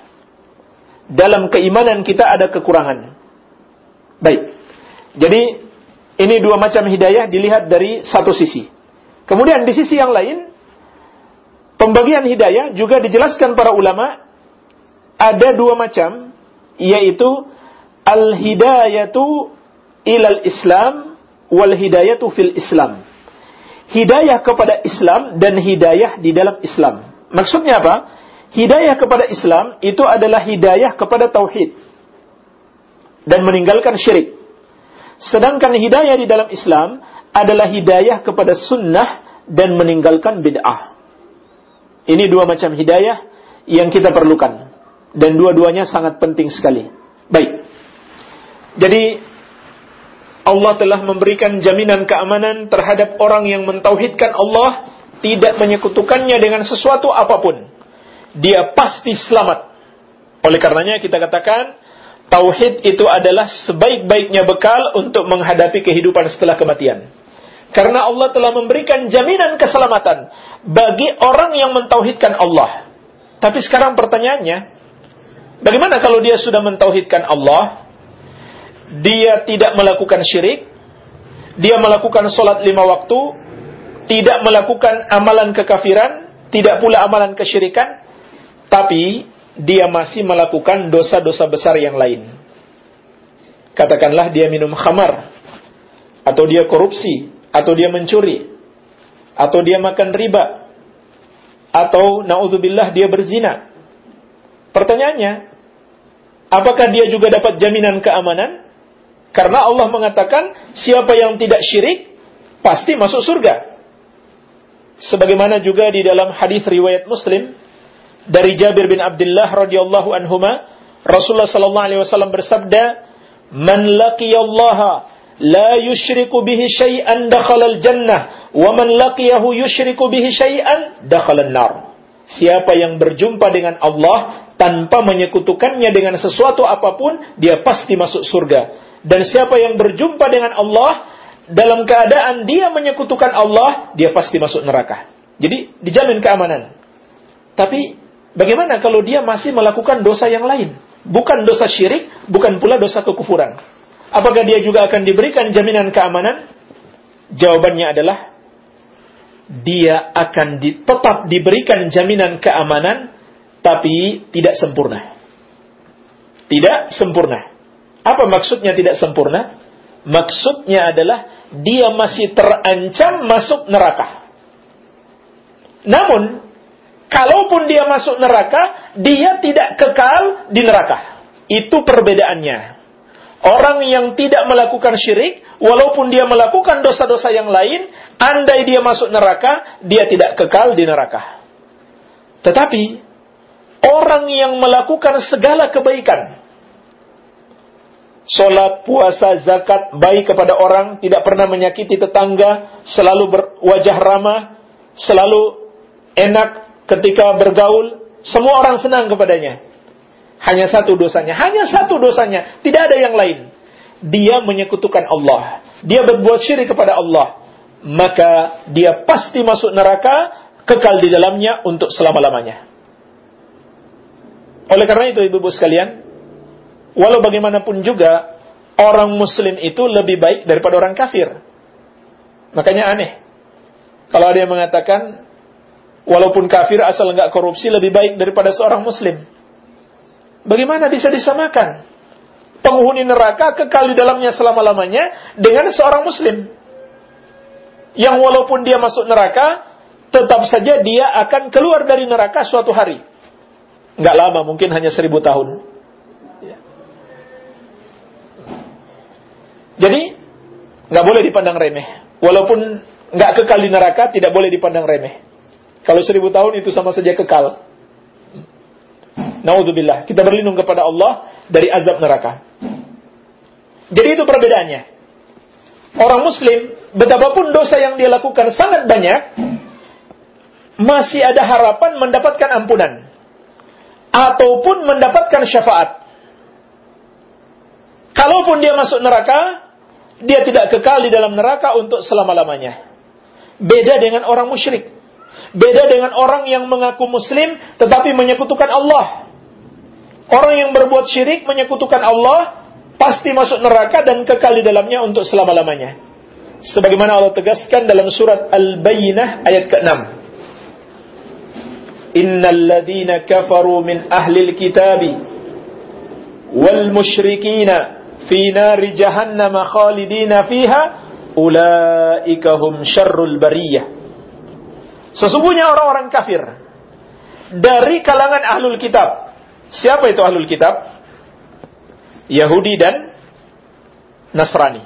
dalam keimanan kita ada kekurangan. Baik. Jadi ini dua macam hidayah dilihat dari satu sisi. Kemudian di sisi yang lain, pembagian hidayah juga dijelaskan para ulama ada dua macam, yaitu al-hidayatu ilal Islam wal hidayatu fil Islam. Hidayah kepada Islam dan hidayah di dalam Islam. Maksudnya apa? Hidayah kepada Islam itu adalah hidayah kepada tauhid dan meninggalkan syirik. Sedangkan hidayah di dalam Islam adalah hidayah kepada sunnah dan meninggalkan bid'ah. Ini dua macam hidayah yang kita perlukan dan dua-duanya sangat penting sekali. Baik. Jadi Allah telah memberikan jaminan keamanan terhadap orang yang mentauhidkan Allah tidak menyekutukannya dengan sesuatu apa pun dia pasti selamat. Oleh karenanya kita katakan tauhid itu adalah sebaik-baiknya bekal untuk menghadapi kehidupan setelah kematian. Karena Allah telah memberikan jaminan keselamatan bagi orang yang mentauhidkan Allah. Tapi sekarang pertanyaannya, bagaimana kalau dia sudah mentauhidkan Allah, dia tidak melakukan syirik, dia melakukan sholat lima waktu, tidak melakukan amalan kekafiran, tidak pula amalan kesyirikan, tapi dia masih melakukan dosa-dosa besar yang lain. Katakanlah dia minum khamar, atau dia korupsi, atau dia mencuri, atau dia makan riba, atau naudzubillah dia berzina. Pertanyaannya, apakah dia juga dapat jaminan keamanan? Karena Allah mengatakan siapa yang tidak syirik pasti masuk surga. Sebagaimana juga di dalam hadis riwayat Muslim dari Jabir bin Abdullah radhiyallahu anhuma Rasulullah sallallahu alaihi wasallam bersabda man laqiyallaha yushriku bihi syai'an dakhala al-jannah wa man laqiyahu yushriku bihi syai'an dakhala an-nar Siapa yang berjumpa dengan Allah tanpa menyekutukannya dengan sesuatu apa pun, dia pasti masuk surga. Dan siapa yang berjumpa dengan Allah dalam keadaan dia menyekutukan Allah, dia pasti masuk neraka. Jadi dijamin keamanan. Tapi Bagaimana kalau dia masih melakukan dosa yang lain? Bukan dosa syirik, bukan pula dosa kekufuran. Apakah dia juga akan diberikan jaminan keamanan? Jawabannya adalah dia akan di, tetap diberikan jaminan keamanan tapi tidak sempurna. Tidak sempurna. Apa maksudnya tidak sempurna? Maksudnya adalah dia masih terancam masuk neraka. Namun Kalaupun dia masuk neraka, dia tidak kekal di neraka. Itu perbedaannya. Orang yang tidak melakukan syirik, walaupun dia melakukan dosa-dosa yang lain, andai dia masuk neraka, dia tidak kekal di neraka. Tetapi, orang yang melakukan segala kebaikan, Sholat, puasa, zakat, baik kepada orang, tidak pernah menyakiti tetangga, selalu berwajah ramah, selalu enak ketika bergaul, semua orang senang kepadanya. Hanya satu dosanya, hanya satu dosanya, tidak ada yang lain. Dia menyekutukan Allah. Dia berbuat syirik kepada Allah. Maka dia pasti masuk neraka, kekal di dalamnya untuk selama-lamanya. Oleh karena itu ibu-ibu sekalian, walau bagaimanapun juga orang muslim itu lebih baik daripada orang kafir. Makanya aneh. Kalau ada yang mengatakan walaupun kafir asal enggak korupsi lebih baik daripada seorang muslim. Bagaimana bisa disamakan? Penghuni neraka kekal di dalamnya selama-lamanya dengan seorang muslim. Yang walaupun dia masuk neraka, tetap saja dia akan keluar dari neraka suatu hari nggak lama, mungkin hanya seribu tahun. Ya. Jadi nggak boleh dipandang remeh. Walaupun nggak kekal di neraka, tidak boleh dipandang remeh. Kalau seribu tahun itu sama saja kekal. Naudzubillah. Kita berlindung kepada Allah dari azab neraka. Jadi itu perbedaannya. Orang muslim, betapapun dosa yang dia lakukan sangat banyak, masih ada harapan mendapatkan ampunan ataupun mendapatkan syafaat. Kalaupun dia masuk neraka, dia tidak kekal di dalam neraka untuk selama-lamanya. Beda dengan orang musyrik. Beda dengan orang yang mengaku muslim tetapi menyekutukan Allah. Orang yang berbuat syirik menyekutukan Allah pasti masuk neraka dan kekal di dalamnya untuk selama-lamanya. Sebagaimana Allah tegaskan dalam surat Al-Bayyinah ayat ke-6. innal ladzina kafaru min ahli alkitabi wal musyrikina fi nari jahannam khalidina fiha ulaika hum syarrul bariyah sesungguhnya orang-orang kafir dari kalangan ahlul kitab siapa itu ahlul kitab Yahudi dan Nasrani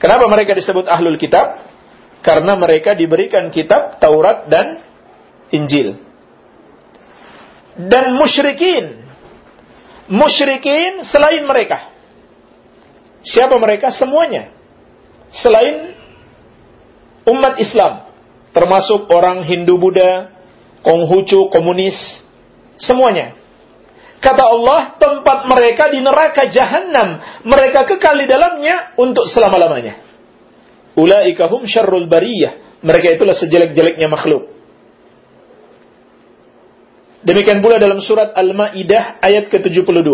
kenapa mereka disebut ahlul kitab karena mereka diberikan kitab Taurat dan Injil. Dan musyrikin. Musyrikin selain mereka. Siapa mereka? Semuanya. Selain umat Islam. Termasuk orang Hindu Buddha, Konghucu, komunis. Semuanya. Kata Allah, tempat mereka di neraka jahanam. Mereka kekal di dalamnya untuk selama-lamanya. Ulaikahum syarrul bariyah. Mereka itulah sejelek-jeleknya makhluk. Demikian pula dalam surat Al-Maidah ayat ke-72.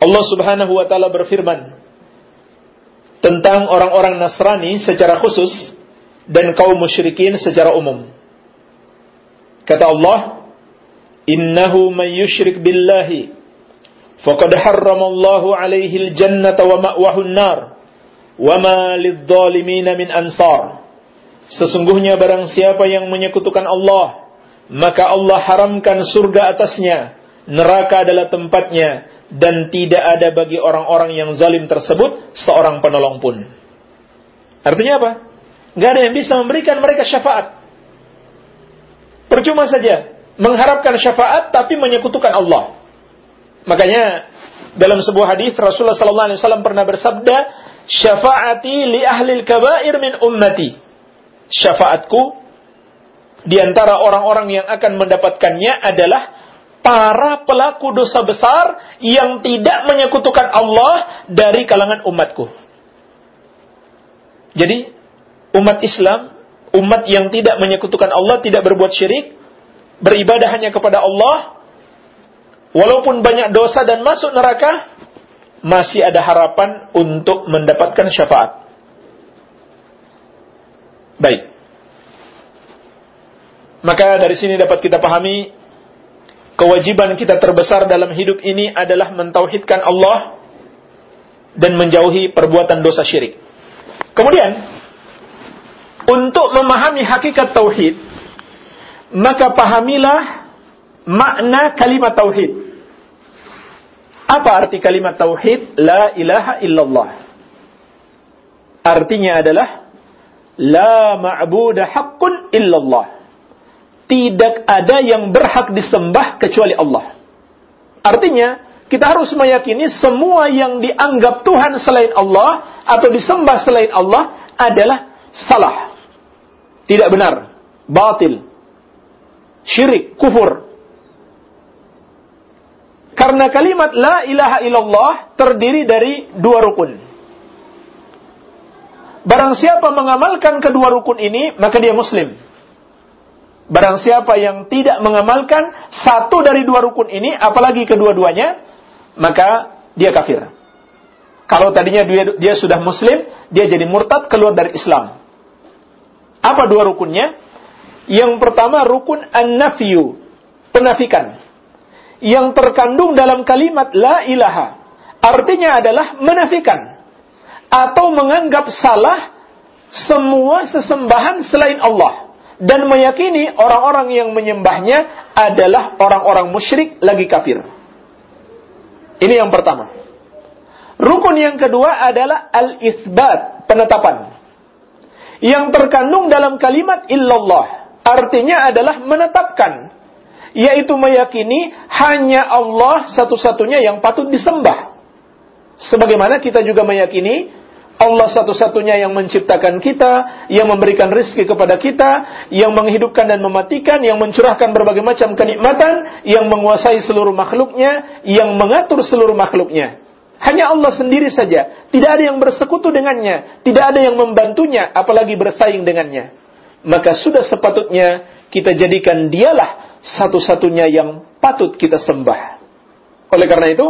Allah Subhanahu wa taala berfirman tentang orang-orang Nasrani secara khusus dan kaum musyrikin secara umum. Kata Allah, "Innahu may yushrik billahi faqad harramallahu alaihi al-jannata wa ma'wahu an-nar wa ma lidh-dhalimin min ansar." Sesungguhnya barang siapa yang menyekutukan Allah maka Allah haramkan surga atasnya, neraka adalah tempatnya, dan tidak ada bagi orang-orang yang zalim tersebut seorang penolong pun. Artinya apa? Gak ada yang bisa memberikan mereka syafaat. Percuma saja mengharapkan syafaat tapi menyekutukan Allah. Makanya dalam sebuah hadis Rasulullah sallallahu alaihi wasallam pernah bersabda, "Syafaati li ahli kabair min ummati." Syafaatku di antara orang-orang yang akan mendapatkannya adalah para pelaku dosa besar yang tidak menyekutukan Allah dari kalangan umatku. Jadi, umat Islam, umat yang tidak menyekutukan Allah, tidak berbuat syirik, beribadah hanya kepada Allah, walaupun banyak dosa dan masuk neraka, masih ada harapan untuk mendapatkan syafaat. Baik. Maka dari sini dapat kita pahami kewajiban kita terbesar dalam hidup ini adalah mentauhidkan Allah dan menjauhi perbuatan dosa syirik. Kemudian, untuk memahami hakikat tauhid, maka pahamilah makna kalimat tauhid. Apa arti kalimat tauhid? La ilaha illallah. Artinya adalah la ma'budu haqqun illallah tidak ada yang berhak disembah kecuali Allah. Artinya, kita harus meyakini semua yang dianggap Tuhan selain Allah atau disembah selain Allah adalah salah. Tidak benar, batil, syirik, kufur. Karena kalimat la ilaha illallah terdiri dari dua rukun. Barang siapa mengamalkan kedua rukun ini, maka dia muslim. Barang siapa yang tidak mengamalkan satu dari dua rukun ini, apalagi kedua-duanya, maka dia kafir. Kalau tadinya dia, dia sudah muslim, dia jadi murtad keluar dari Islam. Apa dua rukunnya? Yang pertama rukun an-nafyu, penafikan. Yang terkandung dalam kalimat la ilaha. Artinya adalah menafikan atau menganggap salah semua sesembahan selain Allah dan meyakini orang-orang yang menyembahnya adalah orang-orang musyrik lagi kafir. Ini yang pertama. Rukun yang kedua adalah al-isbat, penetapan. Yang terkandung dalam kalimat illallah. Artinya adalah menetapkan. Yaitu meyakini hanya Allah satu-satunya yang patut disembah. Sebagaimana kita juga meyakini Allah satu-satunya yang menciptakan kita, yang memberikan rizki kepada kita, yang menghidupkan dan mematikan, yang mencurahkan berbagai macam kenikmatan, yang menguasai seluruh makhluknya, yang mengatur seluruh makhluknya. Hanya Allah sendiri saja. Tidak ada yang bersekutu dengannya. Tidak ada yang membantunya, apalagi bersaing dengannya. Maka sudah sepatutnya kita jadikan dialah satu-satunya yang patut kita sembah. Oleh karena itu,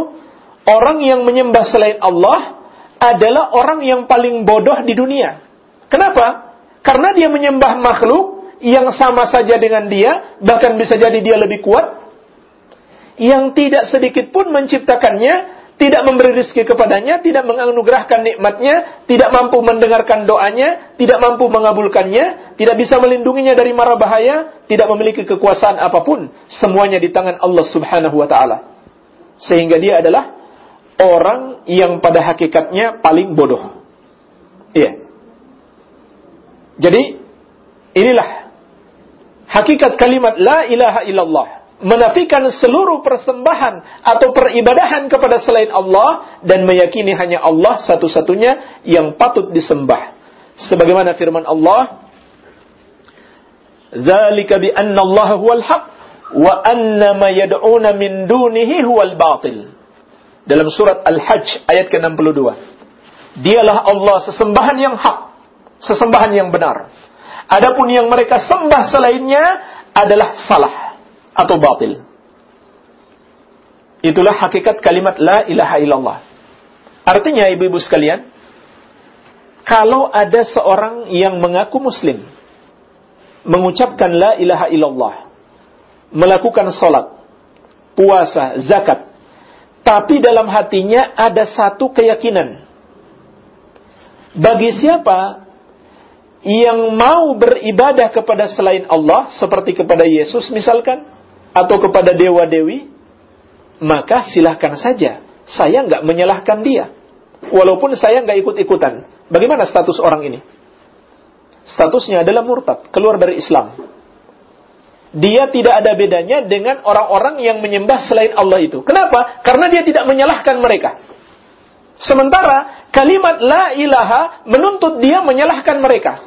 orang yang menyembah selain Allah, adalah orang yang paling bodoh di dunia. Kenapa? Karena dia menyembah makhluk yang sama saja dengan dia, bahkan bisa jadi dia lebih kuat, yang tidak sedikit pun menciptakannya, tidak memberi rezeki kepadanya, tidak menganugerahkan nikmatnya, tidak mampu mendengarkan doanya, tidak mampu mengabulkannya, tidak bisa melindunginya dari mara bahaya, tidak memiliki kekuasaan apa pun, semuanya di tangan Allah Subhanahu wa taala. Sehingga dia adalah orang yang pada hakikatnya paling bodoh. Iya. Jadi inilah hakikat kalimat la ilaha illallah menafikan seluruh persembahan atau peribadahan kepada selain Allah dan meyakini hanya Allah satu-satunya yang patut disembah. Sebagaimana firman Allah, "Dzalika bi anna Allah huwal haq wa anna ma yad'una min dunihi huwal batil." dalam surat Al-Hajj ayat ke-62. Dialah Allah sesembahan yang hak, sesembahan yang benar. Adapun yang mereka sembah selainnya adalah salah atau batil. Itulah hakikat kalimat la ilaha illallah. Artinya ibu-ibu sekalian, kalau ada seorang yang mengaku muslim, mengucapkan la ilaha illallah, melakukan salat, puasa, zakat, tapi dalam hatinya ada satu keyakinan. Bagi siapa yang mau beribadah kepada selain Allah, seperti kepada Yesus misalkan, atau kepada dewa-dewi, maka silahkan saja. Saya nggak menyalahkan dia. Walaupun saya nggak ikut-ikutan. Bagaimana status orang ini? Statusnya adalah murtad, keluar dari Islam dia tidak ada bedanya dengan orang-orang yang menyembah selain Allah itu. Kenapa? Karena dia tidak menyalahkan mereka. Sementara kalimat la ilaha menuntut dia menyalahkan mereka.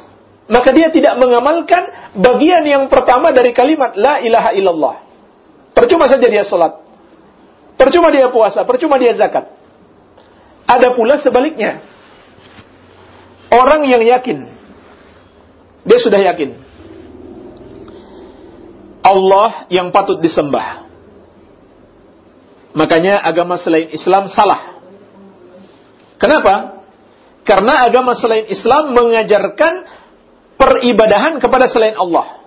Maka dia tidak mengamalkan bagian yang pertama dari kalimat la ilaha illallah. Percuma saja dia sholat. Percuma dia puasa. Percuma dia zakat. Ada pula sebaliknya. Orang yang yakin. Dia sudah yakin Allah yang patut disembah. Makanya agama selain Islam salah. Kenapa? Karena agama selain Islam mengajarkan peribadahan kepada selain Allah.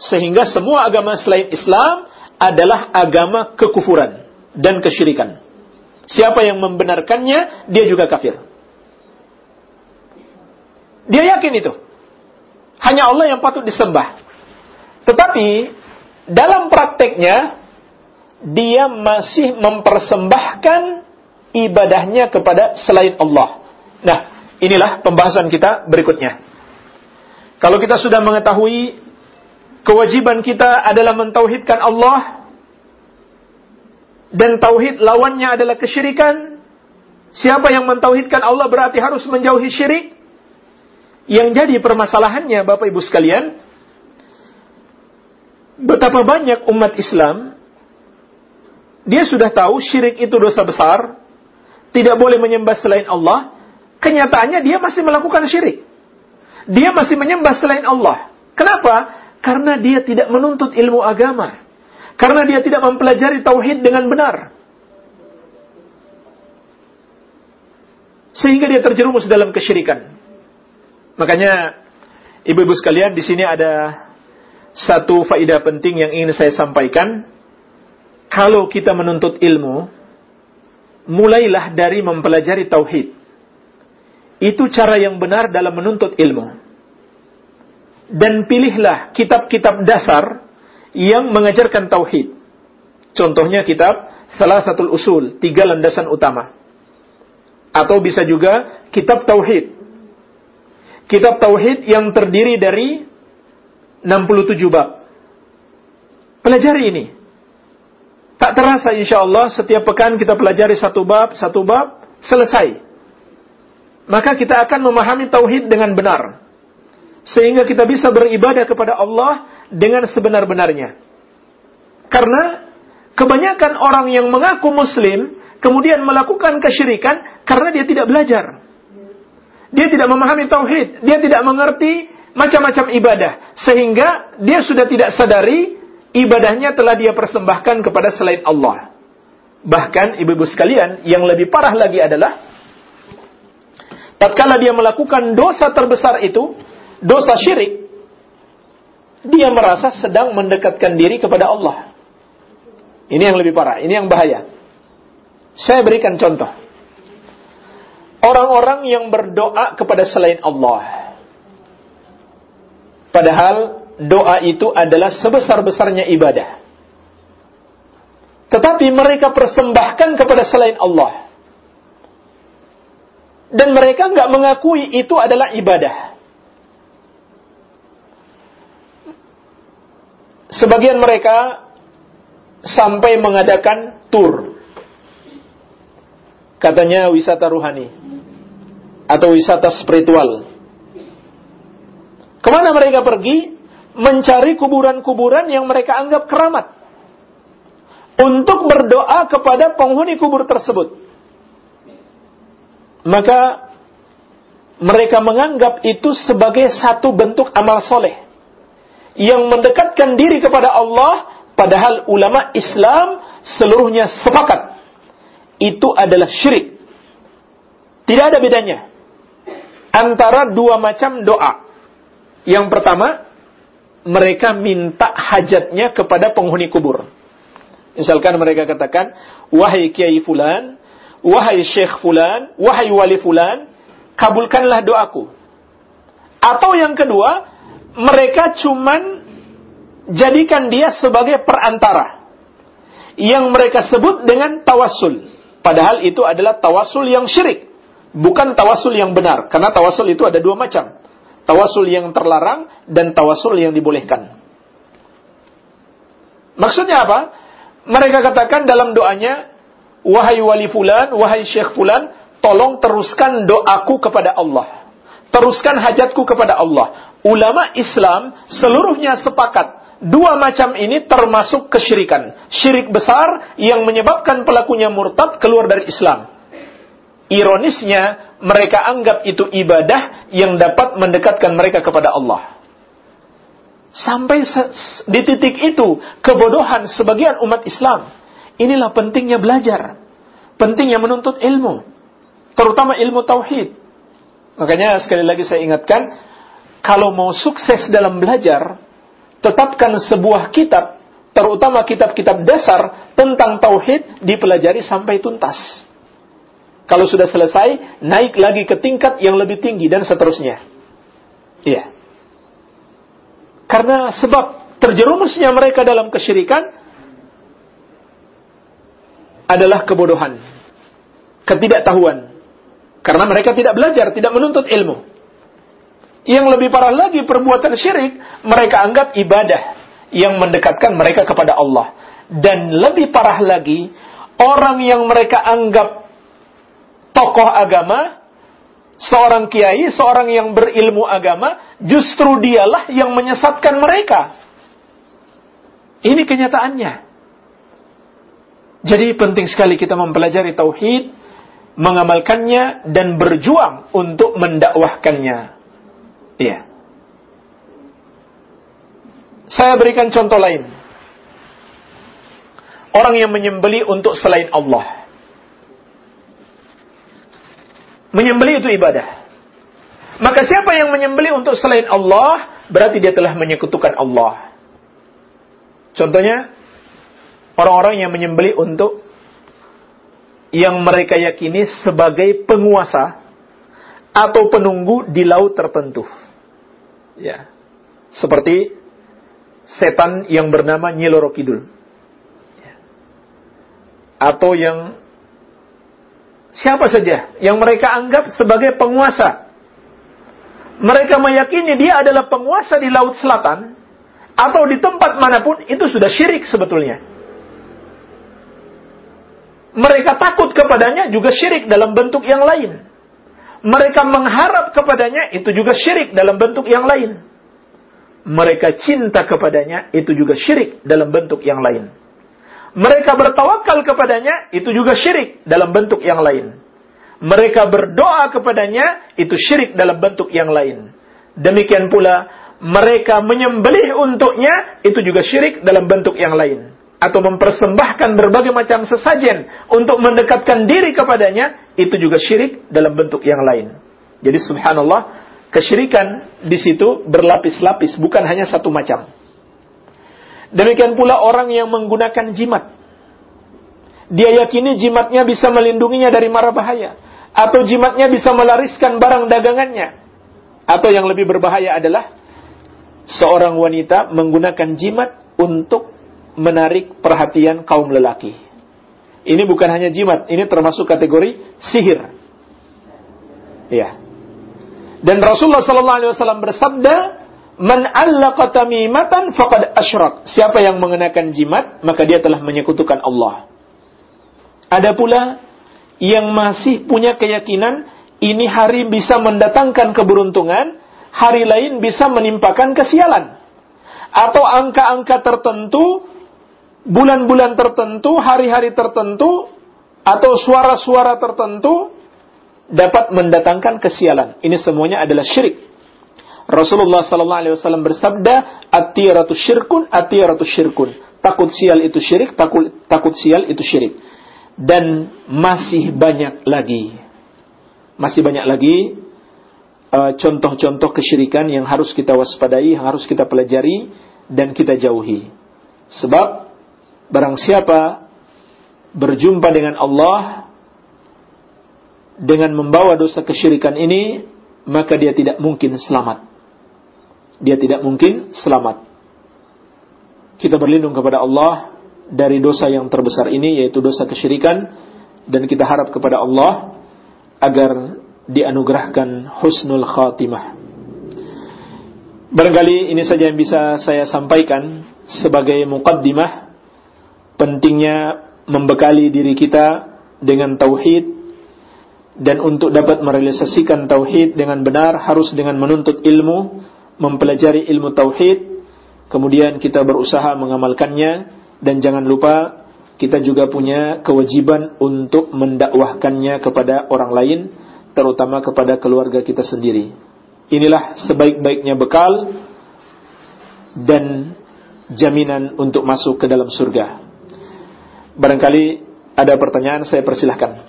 Sehingga semua agama selain Islam adalah agama kekufuran dan kesyirikan. Siapa yang membenarkannya, dia juga kafir. Dia yakin itu. Hanya Allah yang patut disembah. Tetapi dalam prakteknya dia masih mempersembahkan ibadahnya kepada selain Allah. Nah, inilah pembahasan kita berikutnya. Kalau kita sudah mengetahui kewajiban kita adalah mentauhidkan Allah dan tauhid lawannya adalah kesyirikan. Siapa yang mentauhidkan Allah berarti harus menjauhi syirik. Yang jadi permasalahannya Bapak Ibu sekalian, betapa banyak umat Islam dia sudah tahu syirik itu dosa besar, tidak boleh menyembah selain Allah, kenyataannya dia masih melakukan syirik. Dia masih menyembah selain Allah. Kenapa? Karena dia tidak menuntut ilmu agama. Karena dia tidak mempelajari tauhid dengan benar. Sehingga dia terjerumus dalam kesyirikan. Makanya ibu-ibu sekalian di sini ada satu faidah penting yang ingin saya sampaikan. Kalau kita menuntut ilmu, mulailah dari mempelajari tauhid. Itu cara yang benar dalam menuntut ilmu. Dan pilihlah kitab-kitab dasar yang mengajarkan tauhid. Contohnya kitab salah satu usul, tiga landasan utama. Atau bisa juga kitab tauhid. Kitab tauhid yang terdiri dari 67 bab. Pelajari ini. Tak terasa insya Allah setiap pekan kita pelajari satu bab, satu bab, selesai maka kita akan memahami tauhid dengan benar. Sehingga kita bisa beribadah kepada Allah dengan sebenar-benarnya. Karena kebanyakan orang yang mengaku muslim kemudian melakukan kesyirikan karena dia tidak belajar. Dia tidak memahami tauhid, dia tidak mengerti macam-macam ibadah sehingga dia sudah tidak sadari ibadahnya telah dia persembahkan kepada selain Allah. Bahkan ibu-ibu sekalian, yang lebih parah lagi adalah tatkala dia melakukan dosa terbesar itu, dosa syirik, dia merasa sedang mendekatkan diri kepada Allah. Ini yang lebih parah, ini yang bahaya. Saya berikan contoh. Orang-orang yang berdoa kepada selain Allah. Padahal doa itu adalah sebesar-besarnya ibadah. Tetapi mereka persembahkan kepada selain Allah dan mereka nggak mengakui itu adalah ibadah. Sebagian mereka sampai mengadakan tur. Katanya wisata ruhani atau wisata spiritual. Ke mana mereka pergi? Mencari kuburan-kuburan yang mereka anggap keramat. Untuk berdoa kepada penghuni kubur tersebut maka mereka menganggap itu sebagai satu bentuk amal soleh yang mendekatkan diri kepada Allah padahal ulama Islam seluruhnya sepakat. Itu adalah syirik. Tidak ada bedanya antara dua macam doa. Yang pertama mereka minta hajatnya kepada penghuni kubur. Misalkan mereka katakan wahai kiai fulan wahai syekh fulan, wahai wali fulan, kabulkanlah doaku. Atau yang kedua, mereka cuman jadikan dia sebagai perantara. Yang mereka sebut dengan tawasul. Padahal itu adalah tawasul yang syirik. Bukan tawasul yang benar. Karena tawasul itu ada dua macam. Tawasul yang terlarang dan tawasul yang dibolehkan. Maksudnya apa? Mereka katakan dalam doanya, wahai wali fulan, wahai syekh fulan, tolong teruskan doaku kepada Allah. Teruskan hajatku kepada Allah. Ulama Islam seluruhnya sepakat dua macam ini termasuk kesyirikan. Syirik besar yang menyebabkan pelakunya murtad keluar dari Islam. Ironisnya, mereka anggap itu ibadah yang dapat mendekatkan mereka kepada Allah. Sampai di titik itu, kebodohan sebagian umat Islam Inilah pentingnya belajar. Pentingnya menuntut ilmu. Terutama ilmu tauhid. Makanya sekali lagi saya ingatkan, kalau mau sukses dalam belajar, tetapkan sebuah kitab, terutama kitab-kitab dasar tentang tauhid dipelajari sampai tuntas. Kalau sudah selesai, naik lagi ke tingkat yang lebih tinggi dan seterusnya. Iya. Karena sebab terjerumusnya mereka dalam kesyirikan adalah kebodohan, ketidaktahuan. Karena mereka tidak belajar, tidak menuntut ilmu. Yang lebih parah lagi perbuatan syirik, mereka anggap ibadah yang mendekatkan mereka kepada Allah. Dan lebih parah lagi, orang yang mereka anggap tokoh agama, seorang kiai, seorang yang berilmu agama, justru dialah yang menyesatkan mereka. Ini kenyataannya. Jadi penting sekali kita mempelajari tauhid, mengamalkannya dan berjuang untuk mendakwahkannya. Iya. Saya berikan contoh lain. Orang yang menyembeli untuk selain Allah. Menyembeli itu ibadah. Maka siapa yang menyembeli untuk selain Allah, berarti dia telah menyekutukan Allah. Contohnya, orang-orang yang menyembeli untuk yang mereka yakini sebagai penguasa atau penunggu di laut tertentu. Ya. Seperti setan yang bernama Nyiloro Kidul. Ya. Atau yang siapa saja yang mereka anggap sebagai penguasa. Mereka meyakini dia adalah penguasa di laut selatan atau di tempat mana pun itu sudah syirik sebetulnya. Mereka takut kepadanya juga syirik dalam bentuk yang lain. Mereka mengharap kepadanya itu juga syirik dalam bentuk yang lain. Mereka cinta kepadanya itu juga syirik dalam bentuk yang lain. Mereka bertawakal kepadanya itu juga syirik dalam bentuk yang lain. Mereka berdoa kepadanya itu syirik dalam bentuk yang lain. Demikian pula mereka menyembelih untuknya itu juga syirik dalam bentuk yang lain atau mempersembahkan berbagai macam sesajen untuk mendekatkan diri kepadanya, itu juga syirik dalam bentuk yang lain. Jadi subhanallah, kesyirikan di situ berlapis-lapis, bukan hanya satu macam. Demikian pula orang yang menggunakan jimat. Dia yakini jimatnya bisa melindunginya dari mara bahaya. Atau jimatnya bisa melariskan barang dagangannya. Atau yang lebih berbahaya adalah seorang wanita menggunakan jimat untuk menarik perhatian kaum lelaki. Ini bukan hanya jimat, ini termasuk kategori sihir. Ya. Dan Rasulullah sallallahu alaihi wasallam bersabda, "Man 'allaqa tamimatan faqad asyrak." Siapa yang mengenakan jimat, maka dia telah menyekutukan Allah. Ada pula yang masih punya keyakinan ini hari bisa mendatangkan keberuntungan, hari lain bisa menimpakan kesialan. Atau angka-angka tertentu bulan-bulan tertentu, hari-hari tertentu, atau suara-suara tertentu dapat mendatangkan kesialan. Ini semuanya adalah syirik. Rasulullah sallallahu alaihi wasallam bersabda, "At-tiratu syirkun, at-tiratu syirkun." Takut sial itu syirik, takut takut sial itu syirik. Dan masih banyak lagi. Masih banyak lagi uh, contoh-contoh kesyirikan yang harus kita waspadai, yang harus kita pelajari dan kita jauhi. Sebab Barang siapa berjumpa dengan Allah dengan membawa dosa kesyirikan ini, maka dia tidak mungkin selamat. Dia tidak mungkin selamat. Kita berlindung kepada Allah dari dosa yang terbesar ini, yaitu dosa kesyirikan, dan kita harap kepada Allah agar dianugerahkan husnul khatimah. Barangkali ini saja yang bisa saya sampaikan sebagai muqaddimah pentingnya membekali diri kita dengan tauhid dan untuk dapat merealisasikan tauhid dengan benar harus dengan menuntut ilmu, mempelajari ilmu tauhid, kemudian kita berusaha mengamalkannya dan jangan lupa kita juga punya kewajiban untuk mendakwahkannya kepada orang lain, terutama kepada keluarga kita sendiri. Inilah sebaik-baiknya bekal dan jaminan untuk masuk ke dalam surga. Barangkali ada pertanyaan saya persilahkan.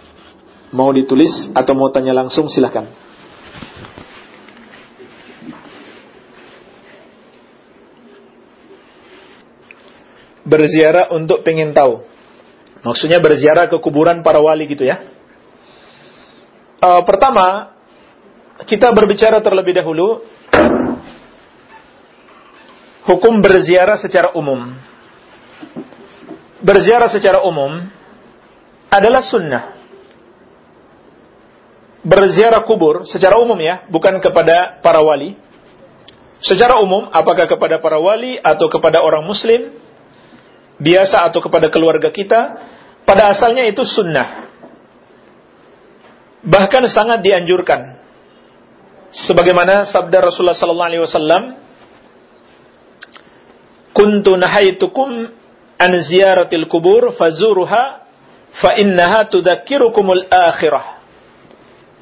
Mau ditulis atau mau tanya langsung silahkan. Berziarah untuk pengen tahu. Maksudnya berziarah ke kuburan para wali gitu ya. Uh, pertama, kita berbicara terlebih dahulu hukum berziarah secara umum berziarah secara umum adalah sunnah. Berziarah kubur secara umum ya, bukan kepada para wali. Secara umum, apakah kepada para wali atau kepada orang muslim, biasa atau kepada keluarga kita, pada asalnya itu sunnah. Bahkan sangat dianjurkan. Sebagaimana sabda Rasulullah wasallam, "Kuntu nahaitukum an ziyaratil kubur fazuruha fa innaha tudzakirukumul akhirah.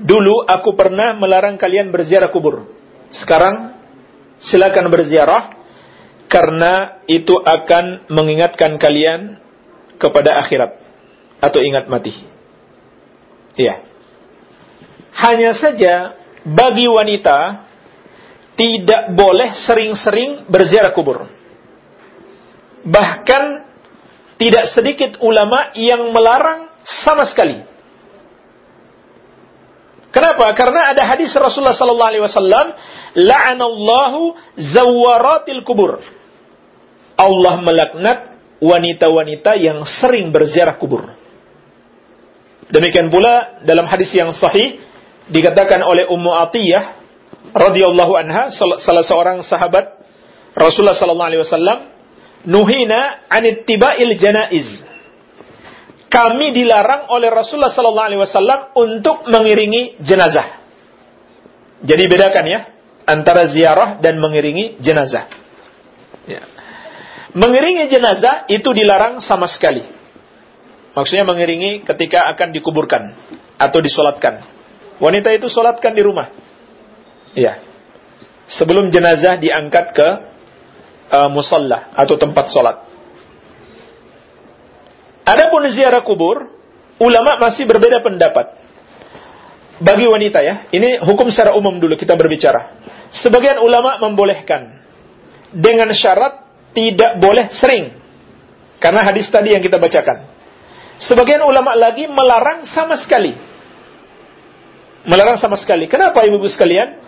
Dulu aku pernah melarang kalian berziarah kubur. Sekarang silakan berziarah karena itu akan mengingatkan kalian kepada akhirat atau ingat mati. Iya. Hanya saja bagi wanita tidak boleh sering-sering berziarah kubur. Bahkan tidak sedikit ulama yang melarang sama sekali. Kenapa? Karena ada hadis Rasulullah sallallahu alaihi wasallam, la'anallahu zawaratil kubur. Allah melaknat wanita-wanita yang sering berziarah kubur. Demikian pula dalam hadis yang sahih dikatakan oleh Ummu Atiyah radhiyallahu anha salah seorang sahabat Rasulullah sallallahu alaihi wasallam nuhina anittiba'il janaiz kami dilarang oleh Rasulullah sallallahu alaihi wasallam untuk mengiringi jenazah jadi bedakan ya antara ziarah dan mengiringi jenazah ya. mengiringi jenazah itu dilarang sama sekali maksudnya mengiringi ketika akan dikuburkan atau disolatkan Wanita itu sholatkan di rumah. Iya. Sebelum jenazah diangkat ke uh, musalla atau tempat sholat. Adapun ziarah kubur, ulama masih berbeda pendapat. Bagi wanita ya, ini hukum secara umum dulu kita berbicara. Sebagian ulama membolehkan dengan syarat tidak boleh sering. Karena hadis tadi yang kita bacakan. Sebagian ulama lagi melarang sama sekali melarang sama sekali. Kenapa ibu-ibu sekalian?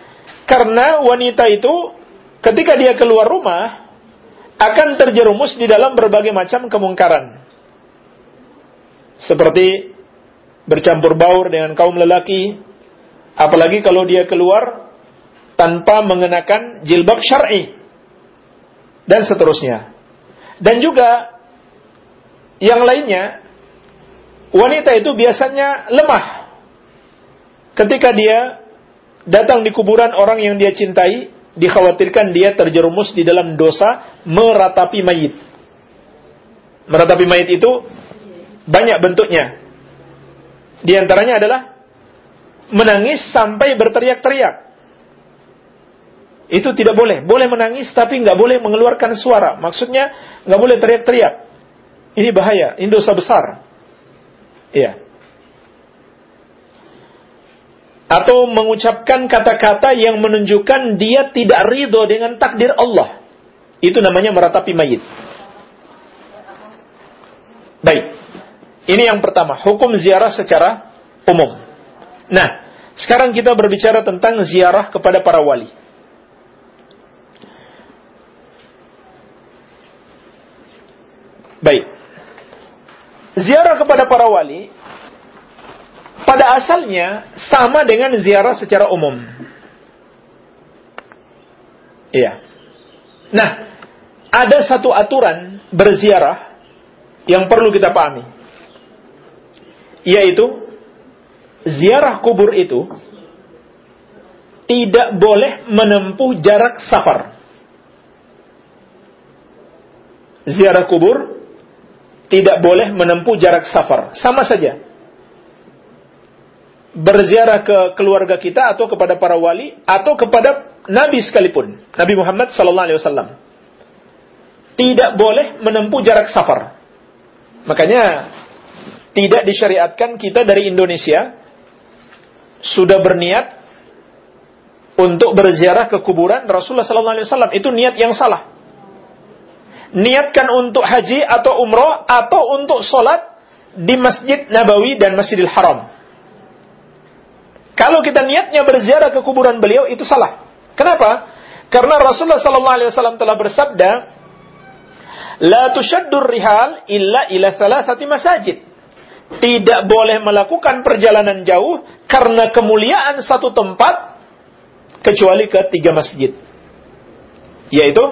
Karena wanita itu ketika dia keluar rumah akan terjerumus di dalam berbagai macam kemungkaran. Seperti bercampur baur dengan kaum lelaki, apalagi kalau dia keluar tanpa mengenakan jilbab syar'i dan seterusnya. Dan juga yang lainnya wanita itu biasanya lemah ketika dia datang di kuburan orang yang dia cintai, dikhawatirkan dia terjerumus di dalam dosa meratapi mayit. Meratapi mayit itu banyak bentuknya. Di antaranya adalah menangis sampai berteriak-teriak. Itu tidak boleh. Boleh menangis tapi nggak boleh mengeluarkan suara. Maksudnya nggak boleh teriak-teriak. Ini bahaya. Ini dosa besar. Iya atau mengucapkan kata-kata yang menunjukkan dia tidak ridho dengan takdir Allah. Itu namanya meratapi mayit. Baik. Ini yang pertama, hukum ziarah secara umum. Nah, sekarang kita berbicara tentang ziarah kepada para wali. Baik. Ziarah kepada para wali pada asalnya sama dengan ziarah secara umum. Iya. Nah, ada satu aturan berziarah yang perlu kita pahami. Yaitu ziarah kubur itu tidak boleh menempuh jarak safar. Ziarah kubur tidak boleh menempuh jarak safar. Sama saja berziarah ke keluarga kita atau kepada para wali atau kepada nabi sekalipun, Nabi Muhammad sallallahu alaihi wasallam. Tidak boleh menempuh jarak safar. Makanya tidak disyariatkan kita dari Indonesia sudah berniat untuk berziarah ke kuburan Rasulullah sallallahu alaihi wasallam. Itu niat yang salah. Niatkan untuk haji atau umroh atau untuk sholat di Masjid Nabawi dan Masjidil Haram kalau kita niatnya berziarah ke kuburan beliau itu salah. Kenapa? Karena Rasulullah sallallahu alaihi wasallam telah bersabda, "La tushaddur rihal illa ila thalathati masajid." Tidak boleh melakukan perjalanan jauh karena kemuliaan satu tempat kecuali ke tiga masjid. Yaitu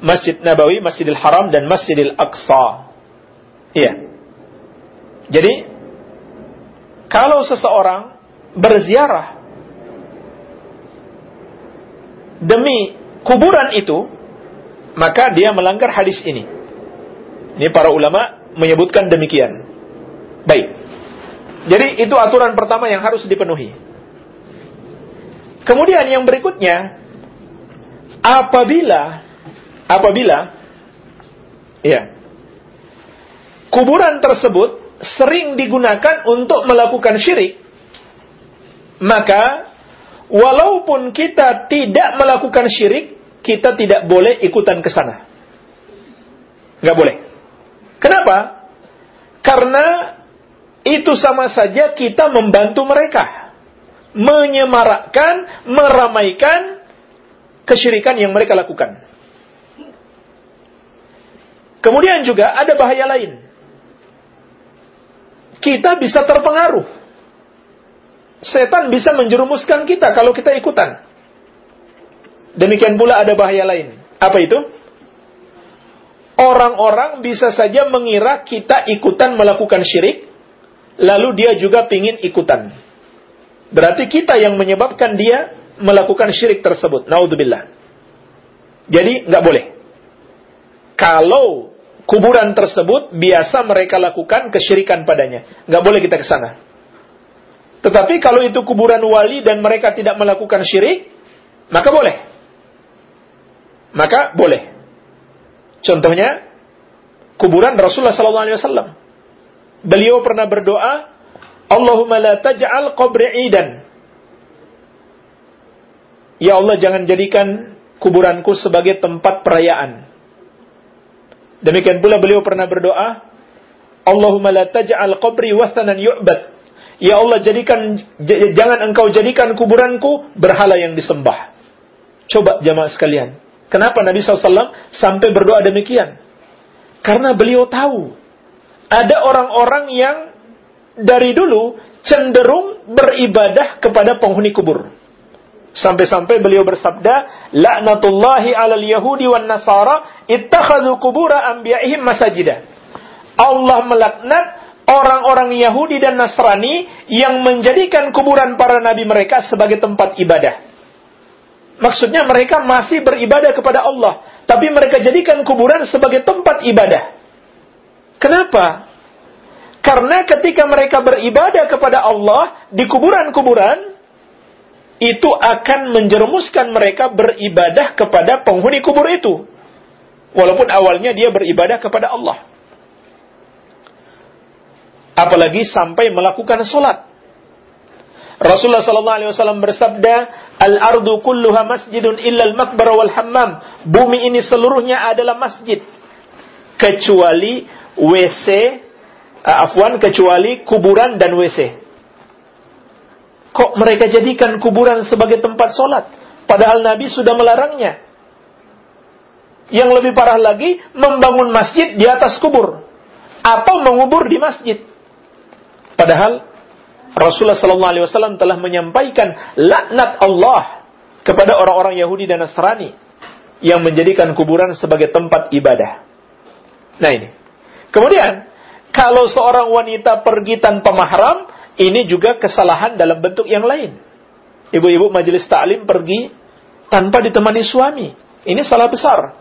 Masjid Nabawi, Masjidil Haram dan Masjidil Aqsa. Iya. Jadi kalau seseorang berziarah demi kuburan itu, maka dia melanggar hadis ini. Ini para ulama menyebutkan demikian. Baik. Jadi itu aturan pertama yang harus dipenuhi. Kemudian yang berikutnya, apabila apabila ya kuburan tersebut sering digunakan untuk melakukan syirik, maka walaupun kita tidak melakukan syirik, kita tidak boleh ikutan ke sana. Nggak boleh. Kenapa? Karena itu sama saja kita membantu mereka. Menyemarakkan, meramaikan kesyirikan yang mereka lakukan. Kemudian juga ada bahaya lain. Kita bisa terpengaruh. Setan bisa menjerumuskan kita kalau kita ikutan. Demikian pula ada bahaya lain. Apa itu? Orang-orang bisa saja mengira kita ikutan melakukan syirik, lalu dia juga pingin ikutan. Berarti kita yang menyebabkan dia melakukan syirik tersebut. Naudzubillah. Jadi nggak boleh. Kalau kuburan tersebut biasa mereka lakukan kesyirikan padanya, nggak boleh kita ke sana. Tetapi kalau itu kuburan wali dan mereka tidak melakukan syirik, maka boleh. Maka boleh. Contohnya kuburan Rasulullah wasallam. Beliau pernah berdoa, "Allahumma la taj'al qabri idan." Ya Allah jangan jadikan kuburanku sebagai tempat perayaan. Demikian pula beliau pernah berdoa, Allahumma la taj'al qabri wathanan yu'bad. Ya Allah jadikan jangan engkau jadikan kuburanku berhala yang disembah. Coba jamaah sekalian, Kenapa Nabi SAW sampai berdoa demikian? Karena beliau tahu ada orang-orang yang dari dulu cenderung beribadah kepada penghuni kubur. Sampai-sampai beliau bersabda, "Laknatullahi 'alal yahudi wan nasara ittakhadhu qubura anbiya'ihim masajida." Allah melaknat orang-orang Yahudi dan Nasrani yang menjadikan kuburan para nabi mereka sebagai tempat ibadah. Maksudnya mereka masih beribadah kepada Allah, tapi mereka jadikan kuburan sebagai tempat ibadah. Kenapa? Karena ketika mereka beribadah kepada Allah di kuburan-kuburan, itu akan menjerumuskan mereka beribadah kepada penghuni kubur itu. Walaupun awalnya dia beribadah kepada Allah. Apalagi sampai melakukan sholat. Rasulullah sallallahu alaihi wasallam bersabda, "Al-ardu kulluha masjidun illa al-maqbar wal hammam." Bumi ini seluruhnya adalah masjid kecuali WC, uh, eh, afwan kecuali kuburan dan WC. Kok mereka jadikan kuburan sebagai tempat sholat? Padahal Nabi sudah melarangnya. Yang lebih parah lagi, membangun masjid di atas kubur. Atau mengubur di masjid. Padahal Rasulullah wasallam telah menyampaikan laknat Allah kepada orang-orang Yahudi dan Nasrani yang menjadikan kuburan sebagai tempat ibadah. Nah ini. Kemudian, kalau seorang wanita pergi tanpa mahram, ini juga kesalahan dalam bentuk yang lain. Ibu-ibu majelis taklim pergi tanpa ditemani suami. Ini salah besar.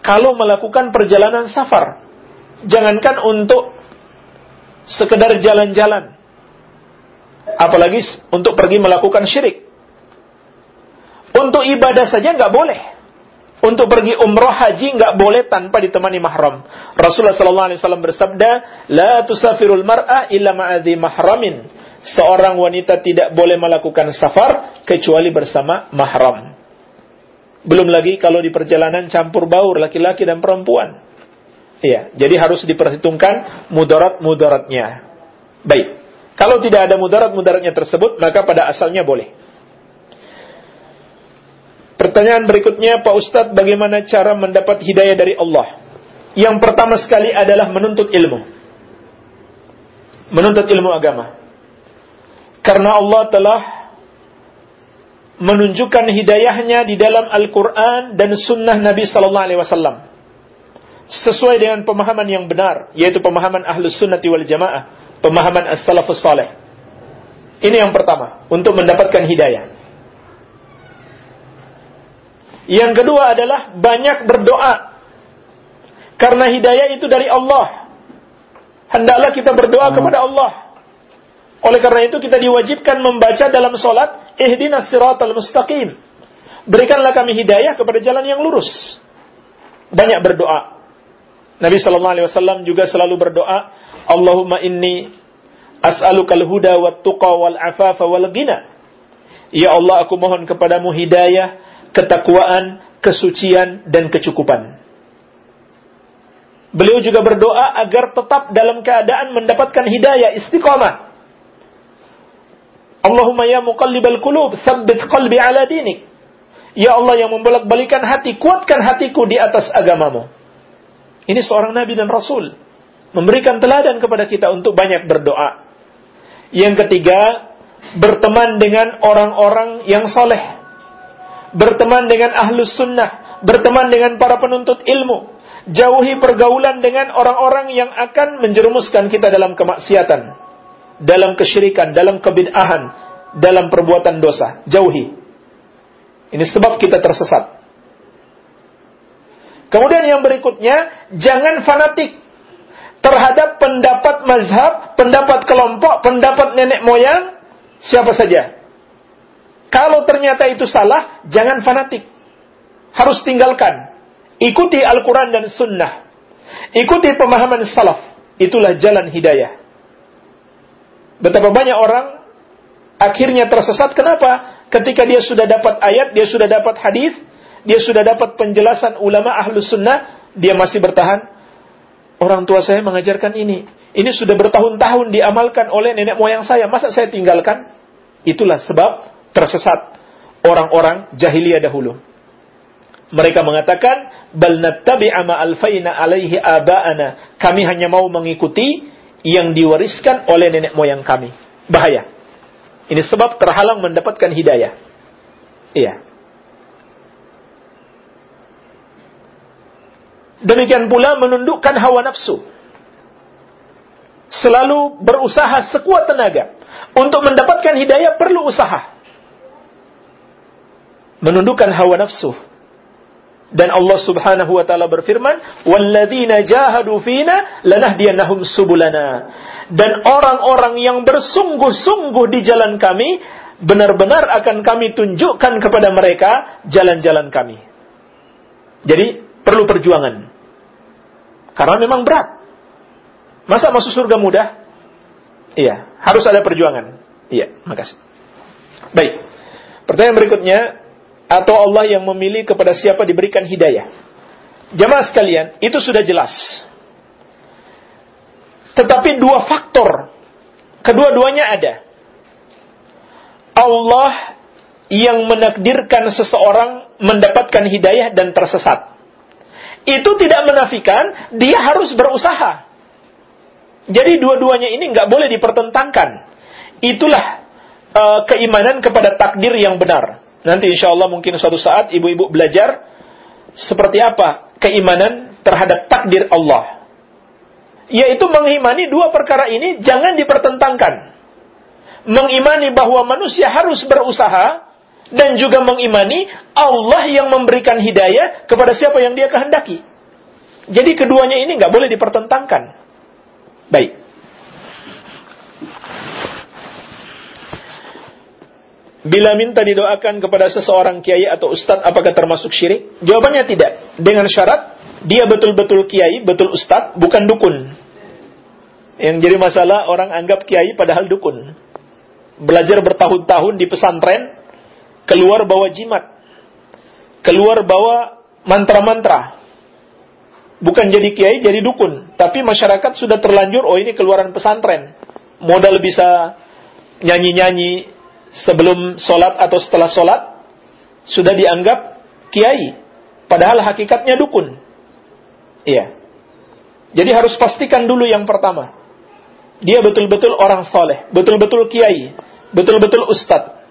Kalau melakukan perjalanan safar, jangankan untuk sekedar jalan-jalan, Apalagi untuk pergi melakukan syirik. Untuk ibadah saja nggak boleh. Untuk pergi umroh haji nggak boleh tanpa ditemani mahram. Rasulullah wasallam bersabda, "La tusafirul mar'a illa ma'adhi mahramin." Seorang wanita tidak boleh melakukan safar kecuali bersama mahram. Belum lagi kalau di perjalanan campur baur laki-laki dan perempuan. Iya, jadi harus diperhitungkan mudarat-mudaratnya. Baik. Kalau tidak ada mudarat-mudaratnya tersebut, maka pada asalnya boleh. Pertanyaan berikutnya, Pak Ustadz, bagaimana cara mendapat hidayah dari Allah? Yang pertama sekali adalah menuntut ilmu. Menuntut ilmu agama. Karena Allah telah menunjukkan hidayahnya di dalam Al-Quran dan Sunnah Nabi Sallallahu Alaihi Wasallam sesuai dengan pemahaman yang benar, yaitu pemahaman ahlus sunnati wal jamaah pemahaman as-salafus saleh. Ini yang pertama, untuk mendapatkan hidayah. Yang kedua adalah banyak berdoa. Karena hidayah itu dari Allah. Hendaklah kita berdoa kepada Allah. Oleh karena itu kita diwajibkan membaca dalam solat, Ihdinas siratal mustaqim. Berikanlah kami hidayah kepada jalan yang lurus. banyak berdoa. Nabi sallallahu alaihi wasallam juga selalu berdoa, Allahumma inni as'alukal huda wat tuqa wal afafa wal ghina. Ya Allah, aku mohon kepadamu hidayah, ketakwaan, kesucian dan kecukupan. Beliau juga berdoa agar tetap dalam keadaan mendapatkan hidayah istiqamah. Allahumma ya muqallibal qulub, tsabbit qalbi ala dinik. Ya Allah yang membolak-balikan hati, kuatkan hatiku di atas agamamu. Ini seorang nabi dan rasul. Memberikan teladan kepada kita untuk banyak berdoa. Yang ketiga, berteman dengan orang-orang yang soleh. Berteman dengan ahlus sunnah. Berteman dengan para penuntut ilmu. Jauhi pergaulan dengan orang-orang yang akan menjerumuskan kita dalam kemaksiatan. Dalam kesyirikan, dalam kebid'ahan, dalam perbuatan dosa. Jauhi. Ini sebab kita tersesat. Kemudian yang berikutnya, jangan fanatik terhadap pendapat mazhab, pendapat kelompok, pendapat nenek moyang, siapa saja. Kalau ternyata itu salah, jangan fanatik. Harus tinggalkan. Ikuti Al-Quran dan Sunnah. Ikuti pemahaman salaf. Itulah jalan hidayah. Betapa banyak orang akhirnya tersesat. Kenapa? ketika dia sudah dapat ayat, dia sudah dapat hadis, dia sudah dapat penjelasan ulama ahlus sunnah, dia masih bertahan. Orang tua saya mengajarkan ini. Ini sudah bertahun-tahun diamalkan oleh nenek moyang saya. Masa saya tinggalkan? Itulah sebab tersesat orang-orang jahiliyah dahulu. Mereka mengatakan, bal nattabi'a ma alfaina alaihi aba'ana. Kami hanya mau mengikuti yang diwariskan oleh nenek moyang kami. Bahaya. Ini sebab terhalang mendapatkan hidayah. Iya. Demikian pula menundukkan hawa nafsu. Selalu berusaha sekuat tenaga. Untuk mendapatkan hidayah perlu usaha. Menundukkan hawa nafsu. Dan Allah Subhanahu wa taala berfirman, "Walladzina jahadu fina lanahdiyannahum subulana." dan orang-orang yang bersungguh-sungguh di jalan kami benar-benar akan kami tunjukkan kepada mereka jalan-jalan kami. Jadi perlu perjuangan. Karena memang berat. Masa masuk surga mudah? Iya, harus ada perjuangan. Iya, makasih. Baik. Pertanyaan berikutnya, atau Allah yang memilih kepada siapa diberikan hidayah? Jamaah sekalian, itu sudah jelas. Tetapi dua faktor, kedua-duanya ada. Allah yang menakdirkan seseorang mendapatkan hidayah dan tersesat. Itu tidak menafikan dia harus berusaha. Jadi dua-duanya ini nggak boleh dipertentangkan. Itulah uh, keimanan kepada takdir yang benar. Nanti insya Allah mungkin suatu saat ibu-ibu belajar seperti apa keimanan terhadap takdir Allah yaitu mengimani dua perkara ini jangan dipertentangkan. Mengimani bahwa manusia harus berusaha dan juga mengimani Allah yang memberikan hidayah kepada siapa yang dia kehendaki. Jadi keduanya ini nggak boleh dipertentangkan. Baik. Bila minta didoakan kepada seseorang kiai atau ustadz, apakah termasuk syirik? Jawabannya tidak. Dengan syarat dia betul-betul kiai, betul ustadz, bukan dukun. Yang jadi masalah orang anggap kiai padahal dukun. Belajar bertahun-tahun di pesantren, keluar bawa jimat. Keluar bawa mantra-mantra. Bukan jadi kiai, jadi dukun. Tapi masyarakat sudah terlanjur, oh ini keluaran pesantren. Modal bisa nyanyi-nyanyi sebelum sholat atau setelah sholat, sudah dianggap kiai. Padahal hakikatnya dukun. Iya. Jadi harus pastikan dulu yang pertama. Dia betul-betul orang soleh, betul-betul kiai, betul-betul ustadz.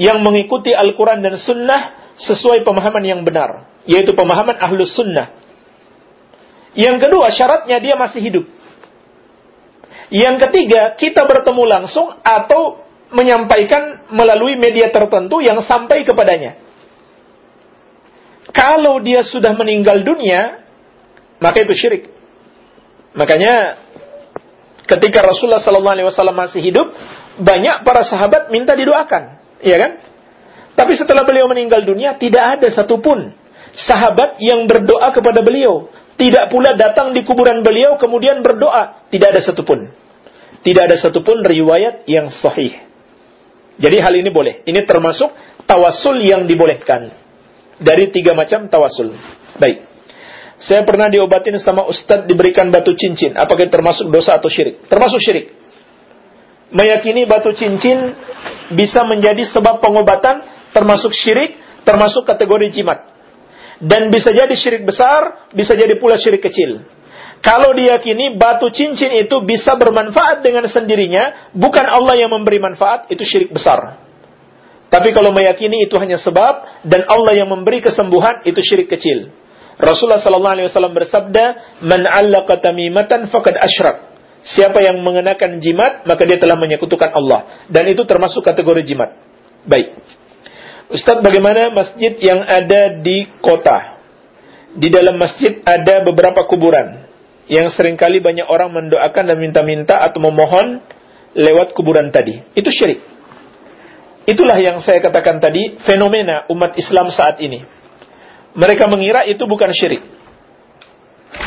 Yang mengikuti Al-Quran dan Sunnah sesuai pemahaman yang benar. Yaitu pemahaman ahlus sunnah. Yang kedua, syaratnya dia masih hidup. Yang ketiga, kita bertemu langsung atau menyampaikan melalui media tertentu yang sampai kepadanya. Kalau dia sudah meninggal dunia, maka itu syirik. Makanya ketika Rasulullah Wasallam masih hidup, banyak para sahabat minta didoakan, iya kan? Tapi setelah beliau meninggal dunia, tidak ada satupun sahabat yang berdoa kepada beliau. Tidak pula datang di kuburan beliau kemudian berdoa. Tidak ada satupun. Tidak ada satupun riwayat yang sahih. Jadi hal ini boleh. Ini termasuk tawasul yang dibolehkan. Dari tiga macam tawasul. Baik. Saya pernah diobatin sama ustadz diberikan batu cincin. Apakah termasuk dosa atau syirik? Termasuk syirik. Meyakini batu cincin bisa menjadi sebab pengobatan termasuk syirik, termasuk kategori jimat. Dan bisa jadi syirik besar, bisa jadi pula syirik kecil. Kalau diyakini batu cincin itu bisa bermanfaat dengan sendirinya, bukan Allah yang memberi manfaat, itu syirik besar. Tapi kalau meyakini itu hanya sebab dan Allah yang memberi kesembuhan, itu syirik kecil. Rasulullah sallallahu alaihi wasallam bersabda, "Man 'allaqa tamimatan faqad asyrak." Siapa yang mengenakan jimat, maka dia telah menyekutukan Allah. Dan itu termasuk kategori jimat. Baik. Ustaz, bagaimana masjid yang ada di kota? Di dalam masjid ada beberapa kuburan yang sering kali banyak orang mendoakan dan minta-minta atau memohon lewat kuburan tadi. Itu syirik. Itulah yang saya katakan tadi, fenomena umat Islam saat ini. Mereka mengira itu bukan syirik.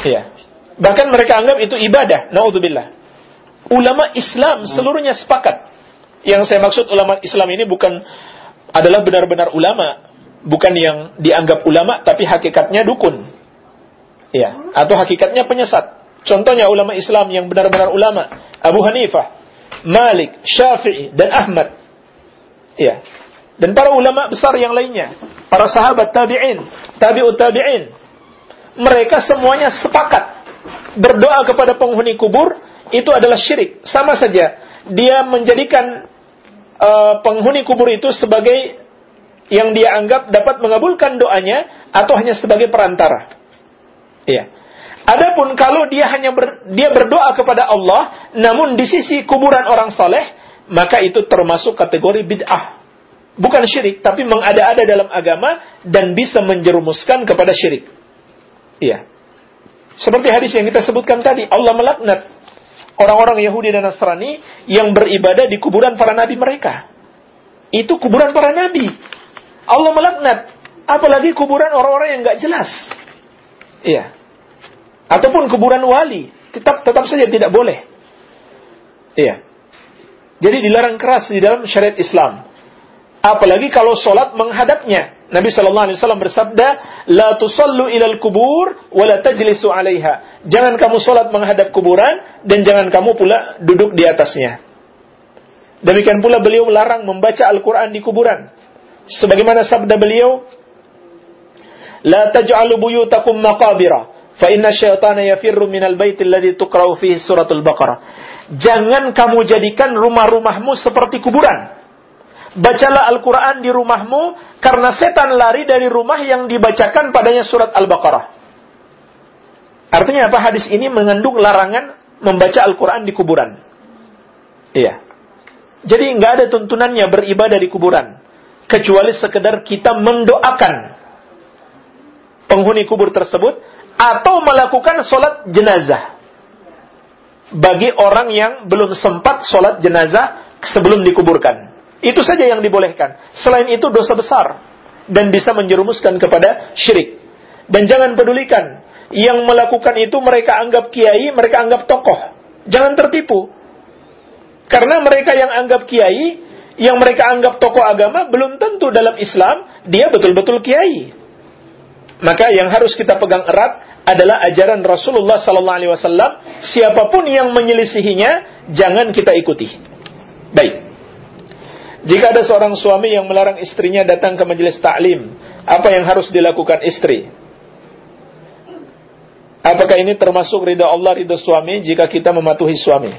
Ya. Bahkan mereka anggap itu ibadah. Naudzubillah. Ulama Islam seluruhnya sepakat. Yang saya maksud ulama Islam ini bukan adalah benar-benar ulama, bukan yang dianggap ulama tapi hakikatnya dukun. Ya, atau hakikatnya penyesat. Contohnya ulama Islam yang benar-benar ulama, Abu Hanifah, Malik, Syafi'i dan Ahmad. Ya. Dan para ulama besar yang lainnya, para sahabat tabi'in, tabi'ut tabi'in. Mereka semuanya sepakat berdoa kepada penghuni kubur itu adalah syirik. Sama saja dia menjadikan uh, penghuni kubur itu sebagai yang dia anggap dapat mengabulkan doanya atau hanya sebagai perantara. Iya. Adapun kalau dia hanya ber, dia berdoa kepada Allah, namun di sisi kuburan orang saleh, maka itu termasuk kategori bid'ah. Bukan syirik, tapi mengada-ada dalam agama dan bisa menjerumuskan kepada syirik. Iya. Seperti hadis yang kita sebutkan tadi, Allah melaknat orang-orang Yahudi dan Nasrani yang beribadah di kuburan para nabi mereka. Itu kuburan para nabi. Allah melaknat. Apalagi kuburan orang-orang yang nggak jelas. Iya. Ataupun kuburan wali. Tetap tetap saja tidak boleh. Iya. Jadi dilarang keras di dalam syariat Islam. Apalagi kalau sholat menghadapnya. Nabi Shallallahu Alaihi Wasallam bersabda, "La tusallu ilal kubur, wala tajlisu alaiha." Jangan kamu sholat menghadap kuburan dan jangan kamu pula duduk di atasnya. Demikian pula beliau melarang membaca Al-Quran di kuburan. Sebagaimana sabda beliau, "La taj'alu buyutakum maqabira, fa inna syaitana yafirru minal bait alladhi tuqra'u fihi suratul Baqarah." Jangan kamu jadikan rumah-rumahmu seperti kuburan bacalah Al-Quran di rumahmu, karena setan lari dari rumah yang dibacakan padanya surat Al-Baqarah. Artinya apa? Hadis ini mengandung larangan membaca Al-Quran di kuburan. Iya. Jadi nggak ada tuntunannya beribadah di kuburan. Kecuali sekedar kita mendoakan penghuni kubur tersebut atau melakukan sholat jenazah. Bagi orang yang belum sempat sholat jenazah sebelum dikuburkan. Itu saja yang dibolehkan. Selain itu dosa besar dan bisa menjerumuskan kepada syirik. Dan jangan pedulikan yang melakukan itu mereka anggap kiai, mereka anggap tokoh. Jangan tertipu. Karena mereka yang anggap kiai, yang mereka anggap tokoh agama belum tentu dalam Islam dia betul-betul kiai. Maka yang harus kita pegang erat adalah ajaran Rasulullah wasallam. Siapa pun yang menyelisihinya jangan kita ikuti. Baik. Jika ada seorang suami yang melarang istrinya datang ke majelis taklim, apa yang harus dilakukan istri? Apakah ini termasuk ridha Allah, ridha suami jika kita mematuhi suami?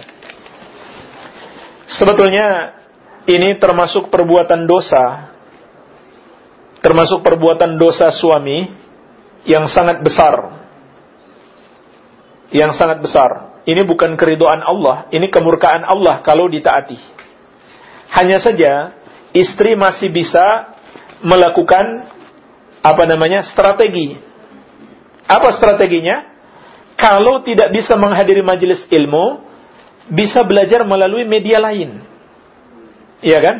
Sebetulnya ini termasuk perbuatan dosa, termasuk perbuatan dosa suami yang sangat besar. Yang sangat besar. Ini bukan keridoan Allah, ini kemurkaan Allah kalau ditaati. Hanya saja istri masih bisa melakukan apa namanya strategi. Apa strateginya? Kalau tidak bisa menghadiri majelis ilmu, bisa belajar melalui media lain. Iya kan?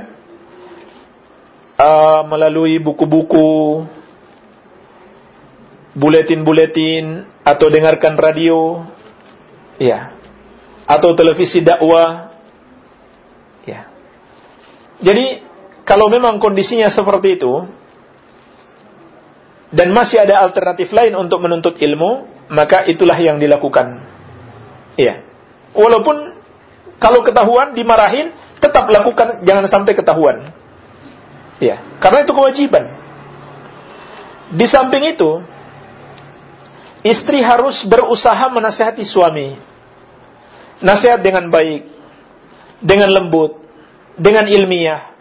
Uh, melalui buku-buku, buletin-buletin atau dengarkan radio, ya, atau televisi dakwah. Jadi kalau memang kondisinya seperti itu dan masih ada alternatif lain untuk menuntut ilmu, maka itulah yang dilakukan. Iya. Walaupun kalau ketahuan dimarahin, tetap lakukan, jangan sampai ketahuan. Iya, karena itu kewajiban. Di samping itu, Istri harus berusaha menasehati suami. Nasihat dengan baik, dengan lembut, dengan ilmiah.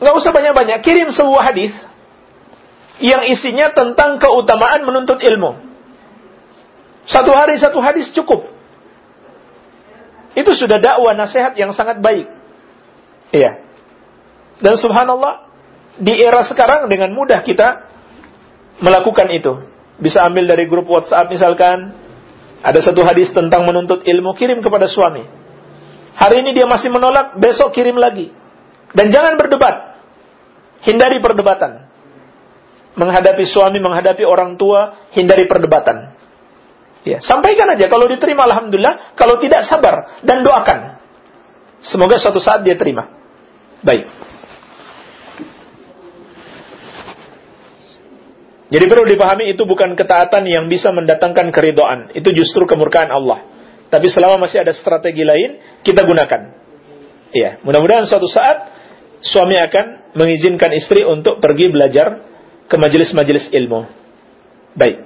Nggak usah banyak-banyak, kirim sebuah hadis yang isinya tentang keutamaan menuntut ilmu. Satu hari satu hadis cukup. Itu sudah dakwah nasihat yang sangat baik. Iya. Dan subhanallah, di era sekarang dengan mudah kita melakukan itu. Bisa ambil dari grup WhatsApp misalkan, ada satu hadis tentang menuntut ilmu, kirim kepada suami. Hari ini dia masih menolak, besok kirim lagi. Dan jangan berdebat. Hindari perdebatan. Menghadapi suami, menghadapi orang tua, hindari perdebatan. Ya, sampaikan aja kalau diterima alhamdulillah, kalau tidak sabar dan doakan. Semoga suatu saat dia terima. Baik. Jadi perlu dipahami itu bukan ketaatan yang bisa mendatangkan keridoan. Itu justru kemurkaan Allah. Tapi selama masih ada strategi lain, kita gunakan. Iya, mudah-mudahan suatu saat suami akan mengizinkan istri untuk pergi belajar ke majelis-majelis ilmu. Baik.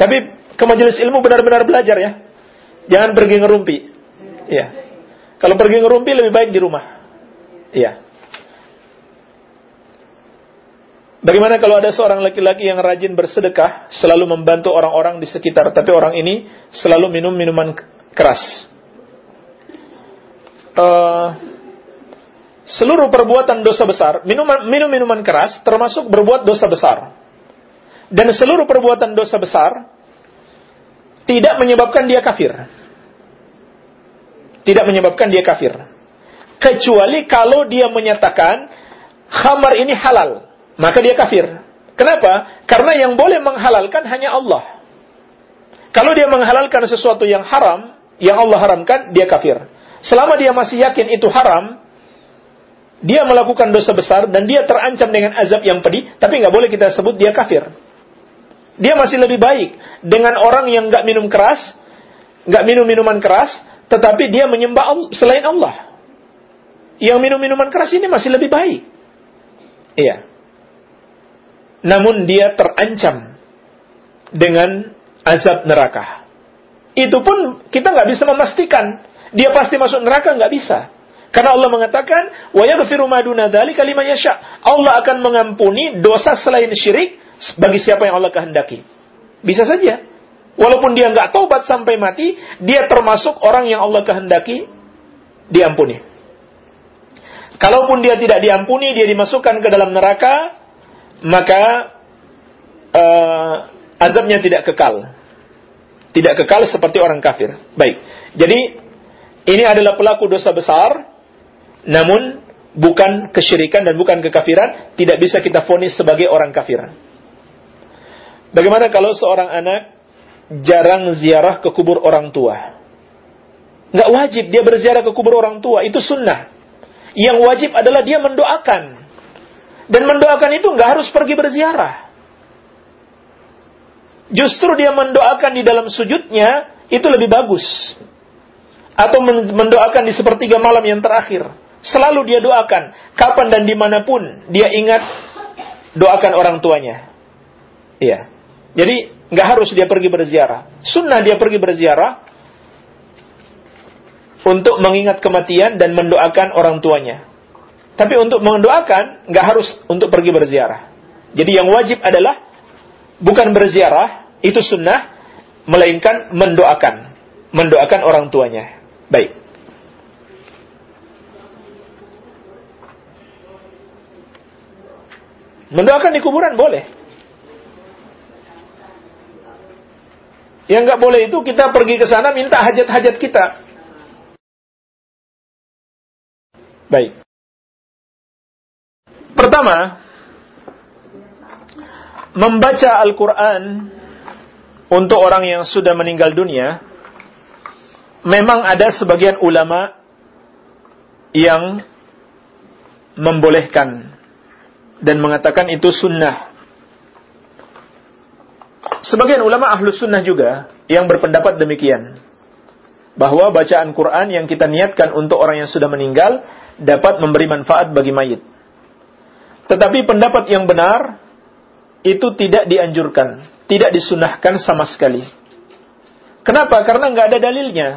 Tapi ke majelis ilmu benar-benar belajar ya. Jangan pergi ngerumpi. Iya. Kalau pergi ngerumpi lebih baik di rumah. Iya. Bagaimana kalau ada seorang laki-laki yang rajin bersedekah, selalu membantu orang-orang di sekitar, tapi orang ini selalu minum minuman keras? Uh, seluruh perbuatan dosa besar, minuman, minum minuman keras termasuk berbuat dosa besar. Dan seluruh perbuatan dosa besar tidak menyebabkan dia kafir. Tidak menyebabkan dia kafir. Kecuali kalau dia menyatakan khamar ini halal maka dia kafir. Kenapa? Karena yang boleh menghalalkan hanya Allah. Kalau dia menghalalkan sesuatu yang haram, yang Allah haramkan, dia kafir. Selama dia masih yakin itu haram, dia melakukan dosa besar dan dia terancam dengan azab yang pedih, tapi nggak boleh kita sebut dia kafir. Dia masih lebih baik dengan orang yang nggak minum keras, nggak minum minuman keras, tetapi dia menyembah selain Allah. Yang minum minuman keras ini masih lebih baik. Iya namun dia terancam dengan azab neraka. Itu pun kita nggak bisa memastikan dia pasti masuk neraka nggak bisa. Karena Allah mengatakan, "Wa liman yasha." Allah akan mengampuni dosa selain syirik bagi siapa yang Allah kehendaki. Bisa saja. Walaupun dia nggak taubat sampai mati, dia termasuk orang yang Allah kehendaki diampuni. Kalaupun dia tidak diampuni, dia dimasukkan ke dalam neraka, maka uh, azabnya tidak kekal. Tidak kekal seperti orang kafir. Baik. Jadi ini adalah pelaku dosa besar namun bukan kesyirikan dan bukan kekafiran, tidak bisa kita fonis sebagai orang kafir. Bagaimana kalau seorang anak jarang ziarah ke kubur orang tua? Nggak wajib dia berziarah ke kubur orang tua, itu sunnah. Yang wajib adalah dia mendoakan dan mendoakan itu nggak harus pergi berziarah. Justru dia mendoakan di dalam sujudnya itu lebih bagus. Atau mendoakan di sepertiga malam yang terakhir. Selalu dia doakan. Kapan dan di mana pun dia ingat doakan orang tuanya. Iya. Jadi nggak harus dia pergi berziarah. Sunnah dia pergi berziarah untuk mengingat kematian dan mendoakan orang tuanya. Tapi untuk mendoakan nggak harus untuk pergi berziarah. Jadi yang wajib adalah bukan berziarah, itu sunnah, melainkan mendoakan, mendoakan orang tuanya. Baik. Mendoakan di kuburan boleh. Yang nggak boleh itu kita pergi ke sana minta hajat-hajat kita. Baik. Pertama, membaca Al-Quran untuk orang yang sudah meninggal dunia, memang ada sebagian ulama yang membolehkan dan mengatakan itu sunnah. Sebagian ulama ahlu sunnah juga yang berpendapat demikian. Bahwa bacaan Quran yang kita niatkan untuk orang yang sudah meninggal dapat memberi manfaat bagi mayit. Tetapi pendapat yang benar itu tidak dianjurkan, tidak disunahkan sama sekali. Kenapa? Karena nggak ada dalilnya.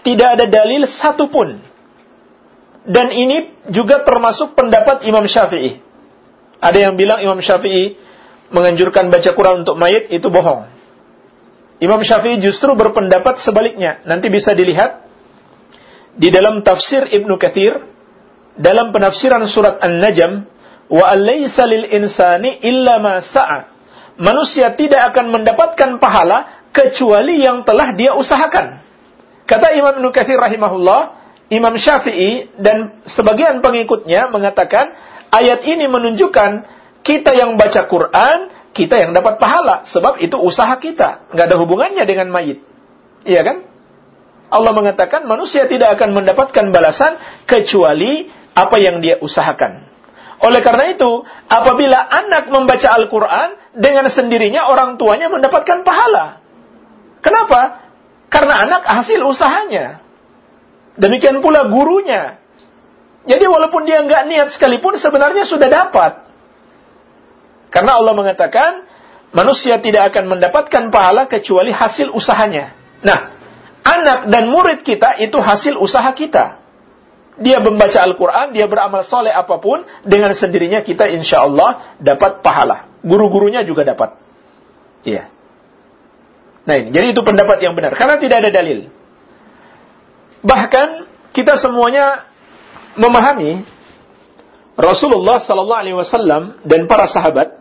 Tidak ada dalil satupun dan ini juga termasuk pendapat Imam Syafi'i. Ada yang bilang Imam Syafi'i menganjurkan baca Quran untuk mayit itu bohong. Imam Syafi'i justru berpendapat sebaliknya. Nanti bisa dilihat di dalam tafsir Ibnu Kathir dalam penafsiran surat An-Najm wa alaysa lil insani illa ma sa'a. Manusia tidak akan mendapatkan pahala kecuali yang telah dia usahakan. Kata Imam Ibnu rahimahullah, Imam Syafi'i dan sebagian pengikutnya mengatakan ayat ini menunjukkan kita yang baca Quran, kita yang dapat pahala. Sebab itu usaha kita. Nggak ada hubungannya dengan mayit. Iya kan? Allah mengatakan manusia tidak akan mendapatkan balasan kecuali apa yang dia usahakan. Oleh karena itu, apabila anak membaca Al-Quran, dengan sendirinya orang tuanya mendapatkan pahala. Kenapa? Karena anak hasil usahanya. Demikian pula gurunya. Jadi walaupun dia nggak niat sekalipun sebenarnya sudah dapat. Karena Allah mengatakan manusia tidak akan mendapatkan pahala kecuali hasil usahanya. Nah, anak dan murid kita itu hasil usaha kita. Dia membaca Al-Quran, dia beramal soleh apa pun, dengan sendirinya kita insya Allah dapat pahala. Guru-gurunya juga dapat. Iya. Nah ini, jadi itu pendapat yang benar. Karena tidak ada dalil. Bahkan kita semuanya memahami Rasulullah Sallallahu Alaihi Wasallam dan para sahabat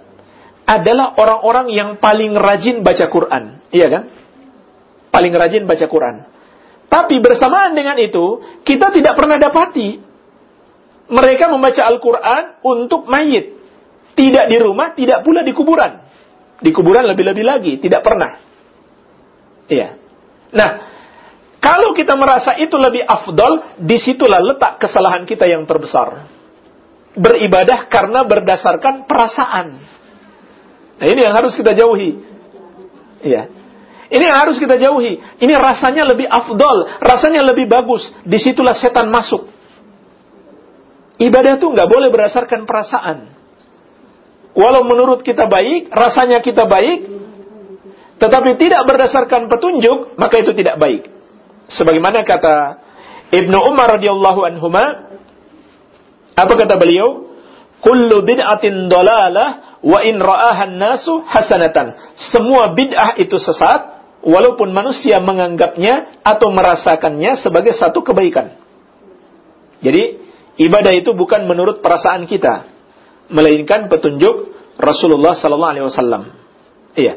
adalah orang-orang yang paling rajin baca Quran, iya kan? Paling rajin baca Quran. Tapi bersamaan dengan itu, kita tidak pernah dapati mereka membaca Al-Quran untuk mayit. Tidak di rumah, tidak pula di kuburan. Di kuburan lebih-lebih lagi, tidak pernah. Iya. Nah, kalau kita merasa itu lebih afdol, di situlah letak kesalahan kita yang terbesar. Beribadah karena berdasarkan perasaan. Nah ini yang harus kita jauhi. Iya. Ini harus kita jauhi. Ini rasanya lebih afdol, rasanya lebih bagus. Di situlah setan masuk. Ibadah itu nggak boleh berdasarkan perasaan. Walau menurut kita baik, rasanya kita baik, tetapi tidak berdasarkan petunjuk, maka itu tidak baik sebagaimana kata Ibnu Umar radhiyallahu anhuma apa kata beliau kullu bid'atin dalalah wa in ra'aha nasu hasanatan semua bid'ah itu sesat walaupun manusia menganggapnya atau merasakannya sebagai satu kebaikan jadi ibadah itu bukan menurut perasaan kita melainkan petunjuk Rasulullah sallallahu alaihi wasallam iya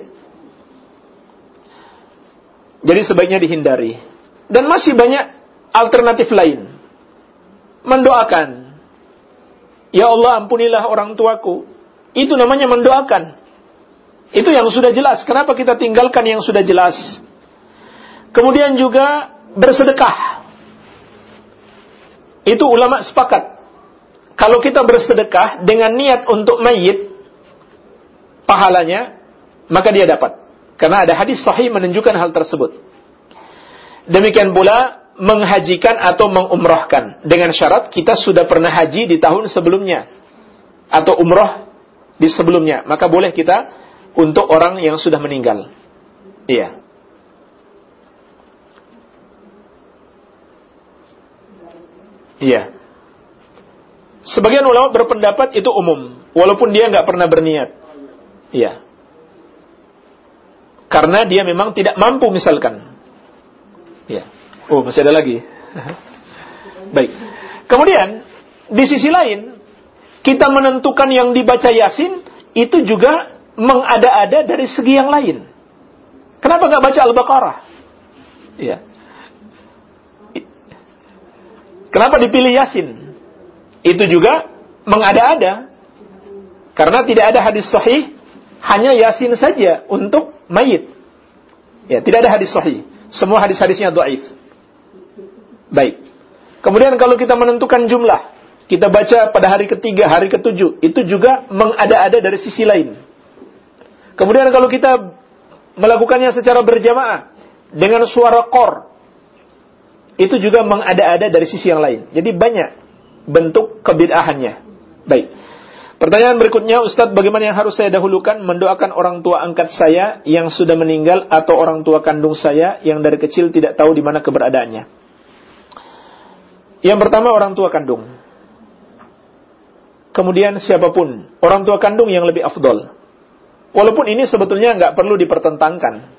jadi sebaiknya dihindari dan masih banyak alternatif lain. Mendoakan. Ya Allah ampunilah orang tuaku. Itu namanya mendoakan. Itu yang sudah jelas. Kenapa kita tinggalkan yang sudah jelas? Kemudian juga bersedekah. Itu ulama sepakat. Kalau kita bersedekah dengan niat untuk mayit, pahalanya, maka dia dapat. Karena ada hadis sahih menunjukkan hal tersebut. Demikian pula menghajikan atau mengumrohkan dengan syarat kita sudah pernah haji di tahun sebelumnya atau umroh di sebelumnya maka boleh kita untuk orang yang sudah meninggal iya iya sebagian ulama berpendapat itu umum walaupun dia nggak pernah berniat iya karena dia memang tidak mampu misalkan Ya. Oh, masih ada lagi. Baik. Kemudian di sisi lain kita menentukan yang dibaca Yasin itu juga mengada-ada dari segi yang lain. Kenapa nggak baca Al-Baqarah? Ya. Kenapa dipilih Yasin? Itu juga mengada-ada. Karena tidak ada hadis sahih hanya Yasin saja untuk mayit. Ya, tidak ada hadis sahih. Semua hadis-hadisnya dhaif. Baik. Kemudian kalau kita menentukan jumlah, kita baca pada hari ketiga, hari ketujuh, itu juga mengada-ada dari sisi lain. Kemudian kalau kita melakukannya secara berjamaah dengan suara kor, itu juga mengada-ada dari sisi yang lain. Jadi banyak bentuk kebidahannya. Baik. Pertanyaan berikutnya, Ustadz, bagaimana yang harus saya dahulukan mendoakan orang tua angkat saya yang sudah meninggal atau orang tua kandung saya yang dari kecil tidak tahu di mana keberadaannya? Yang pertama orang tua kandung. Kemudian siapa pun, orang tua kandung yang lebih afdol. Walaupun ini sebetulnya nggak perlu dipertentangkan.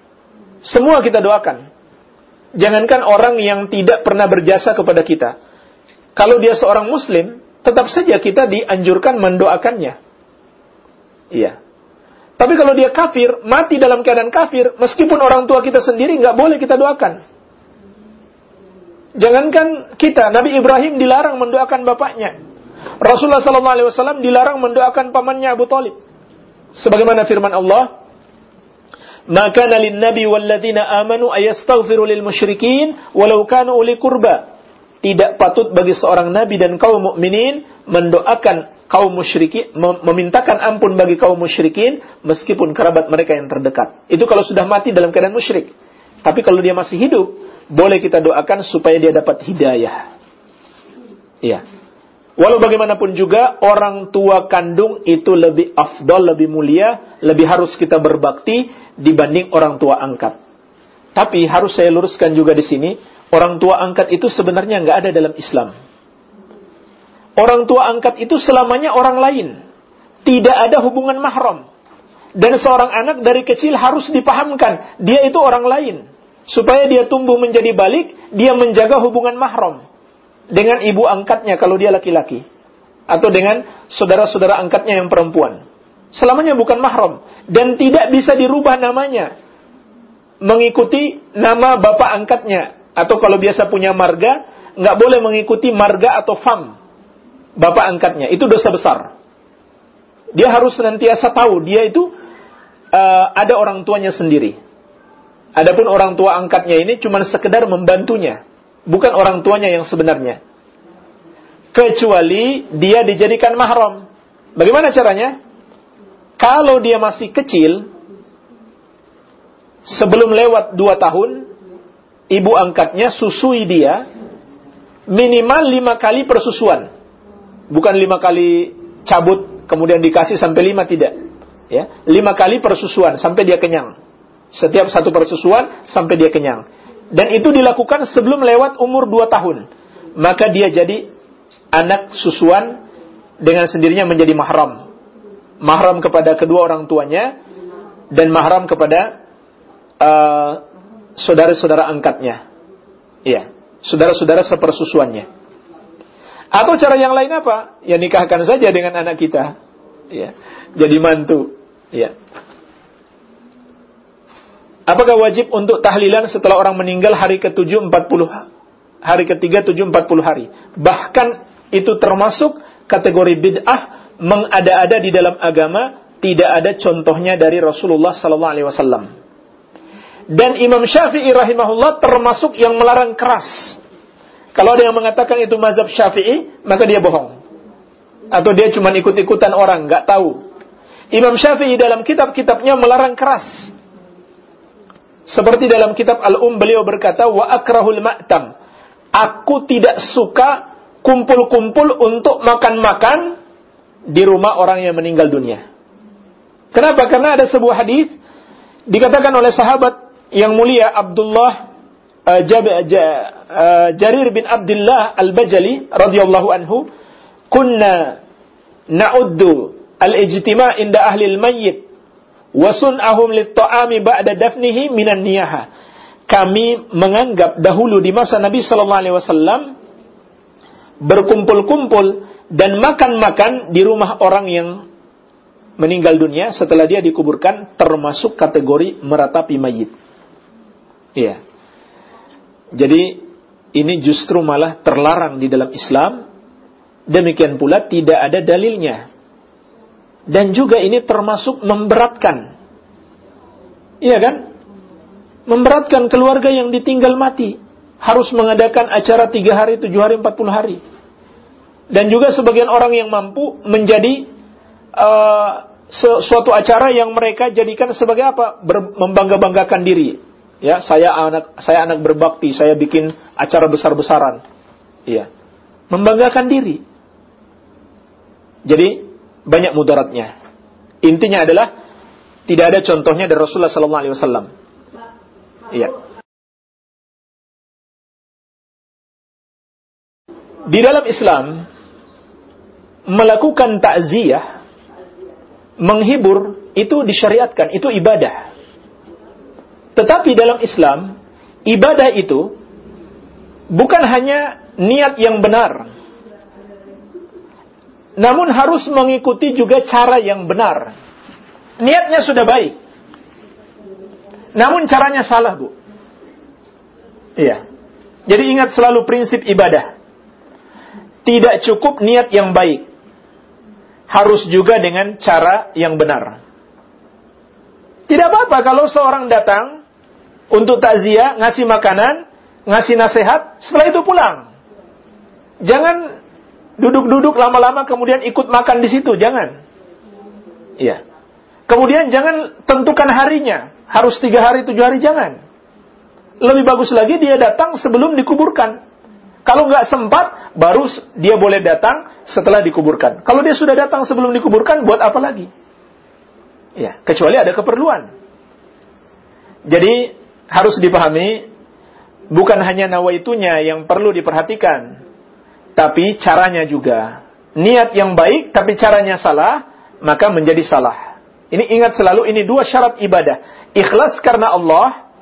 Semua kita doakan. Jangankan orang yang tidak pernah berjasa kepada kita. Kalau dia seorang muslim, tetap saja kita dianjurkan mendoakannya. Iya. Tapi kalau dia kafir, mati dalam keadaan kafir, meskipun orang tua kita sendiri nggak boleh kita doakan. Jangankan kita, Nabi Ibrahim dilarang mendoakan bapaknya. Rasulullah SAW dilarang mendoakan pamannya Abu Talib. Sebagaimana firman Allah, maka nalin nabi walladzina amanu ayastaghfiru lil musyrikin walau kanu uli kurba tidak patut bagi seorang nabi dan kaum mukminin mendoakan kaum musyrikin memintakan ampun bagi kaum musyrikin meskipun kerabat mereka yang terdekat. Itu kalau sudah mati dalam keadaan musyrik. Tapi kalau dia masih hidup, boleh kita doakan supaya dia dapat hidayah. Iya. Walau bagaimanapun juga orang tua kandung itu lebih afdol, lebih mulia, lebih harus kita berbakti dibanding orang tua angkat. Tapi harus saya luruskan juga di sini, Orang tua angkat itu sebenarnya nggak ada dalam Islam. Orang tua angkat itu selamanya orang lain. Tidak ada hubungan mahram. Dan seorang anak dari kecil harus dipahamkan, dia itu orang lain. Supaya dia tumbuh menjadi balik, dia menjaga hubungan mahram. Dengan ibu angkatnya kalau dia laki-laki. Atau dengan saudara-saudara angkatnya yang perempuan. Selamanya bukan mahram. Dan tidak bisa dirubah namanya. Mengikuti nama bapak angkatnya atau kalau biasa punya marga, nggak boleh mengikuti marga atau fam bapak angkatnya. Itu dosa besar. Dia harus senantiasa tahu dia itu uh, ada orang tuanya sendiri. Adapun orang tua angkatnya ini cuma sekedar membantunya, bukan orang tuanya yang sebenarnya. Kecuali dia dijadikan mahram. Bagaimana caranya? Kalau dia masih kecil, sebelum lewat dua tahun, ibu angkatnya susui dia minimal lima kali persusuan. Bukan lima kali cabut kemudian dikasih sampai lima tidak. Ya, lima kali persusuan sampai dia kenyang. Setiap satu persusuan sampai dia kenyang. Dan itu dilakukan sebelum lewat umur dua tahun. Maka dia jadi anak susuan dengan sendirinya menjadi mahram. Mahram kepada kedua orang tuanya dan mahram kepada uh, saudara-saudara angkatnya. Iya, saudara-saudara sepersusuannya. Atau cara yang lain apa? Ya nikahkan saja dengan anak kita. Ya, jadi mantu. Ya. Apakah wajib untuk tahlilan setelah orang meninggal hari ke-7 40 hari ketiga 7 40 hari? Bahkan itu termasuk kategori bid'ah mengada-ada di dalam agama tidak ada contohnya dari Rasulullah sallallahu alaihi wasallam. Dan Imam Syafi'i rahimahullah termasuk yang melarang keras. Kalau ada yang mengatakan itu mazhab Syafi'i, maka dia bohong. Atau dia cuma ikut-ikutan orang, nggak tahu. Imam Syafi'i dalam kitab-kitabnya melarang keras. Seperti dalam kitab Al-Um beliau berkata, wa akrahul ma'tam. Aku tidak suka kumpul-kumpul untuk makan-makan di rumah orang yang meninggal dunia. Kenapa? Karena ada sebuah hadis dikatakan oleh sahabat yang mulia Abdullah uh, Jab, uh, Jarir bin Abdullah Al-Bajali radhiyallahu anhu kunna na'uddu al-ijtima' inda ahli al-mayyit wa sun'ahum lit-ta'ami ba'da dafnihi minan niyaha kami menganggap dahulu di masa Nabi sallallahu alaihi wasallam berkumpul-kumpul dan makan-makan di rumah orang yang meninggal dunia setelah dia dikuburkan termasuk kategori meratapi mayit. Iya. Jadi ini justru malah terlarang di dalam Islam. Demikian pula tidak ada dalilnya. Dan juga ini termasuk memberatkan. Iya kan? Memberatkan keluarga yang ditinggal mati. Harus mengadakan acara tiga hari, tujuh hari, empat puluh hari. Dan juga sebagian orang yang mampu menjadi uh, suatu acara yang mereka jadikan sebagai apa? membangga-banggakan diri. Ya, saya anak saya anak berbakti, saya bikin acara besar-besaran. Iya. Membanggakan diri. Jadi banyak mudaratnya. Intinya adalah tidak ada contohnya dari Rasulullah sallallahu alaihi wasallam. Iya. Di dalam Islam melakukan takziah menghibur itu disyariatkan, itu ibadah. Tetapi dalam Islam ibadah itu bukan hanya niat yang benar namun harus mengikuti juga cara yang benar. Niatnya sudah baik. Namun caranya salah, Bu. Iya. Jadi ingat selalu prinsip ibadah. Tidak cukup niat yang baik. Harus juga dengan cara yang benar. Tidak apa-apa kalau seorang datang untuk takziah, ngasih makanan, ngasih nasihat, setelah itu pulang. Jangan duduk-duduk lama-lama kemudian ikut makan di situ, jangan. Iya. Kemudian jangan tentukan harinya, harus tiga hari, tujuh hari, jangan. Lebih bagus lagi dia datang sebelum dikuburkan. Kalau nggak sempat, baru dia boleh datang setelah dikuburkan. Kalau dia sudah datang sebelum dikuburkan, buat apa lagi? Ya, kecuali ada keperluan. Jadi harus dipahami, bukan hanya nawaitunya yang perlu diperhatikan, tapi caranya juga. Niat yang baik, tapi caranya salah, maka menjadi salah. Ini ingat selalu, ini dua syarat ibadah. Ikhlas karena Allah,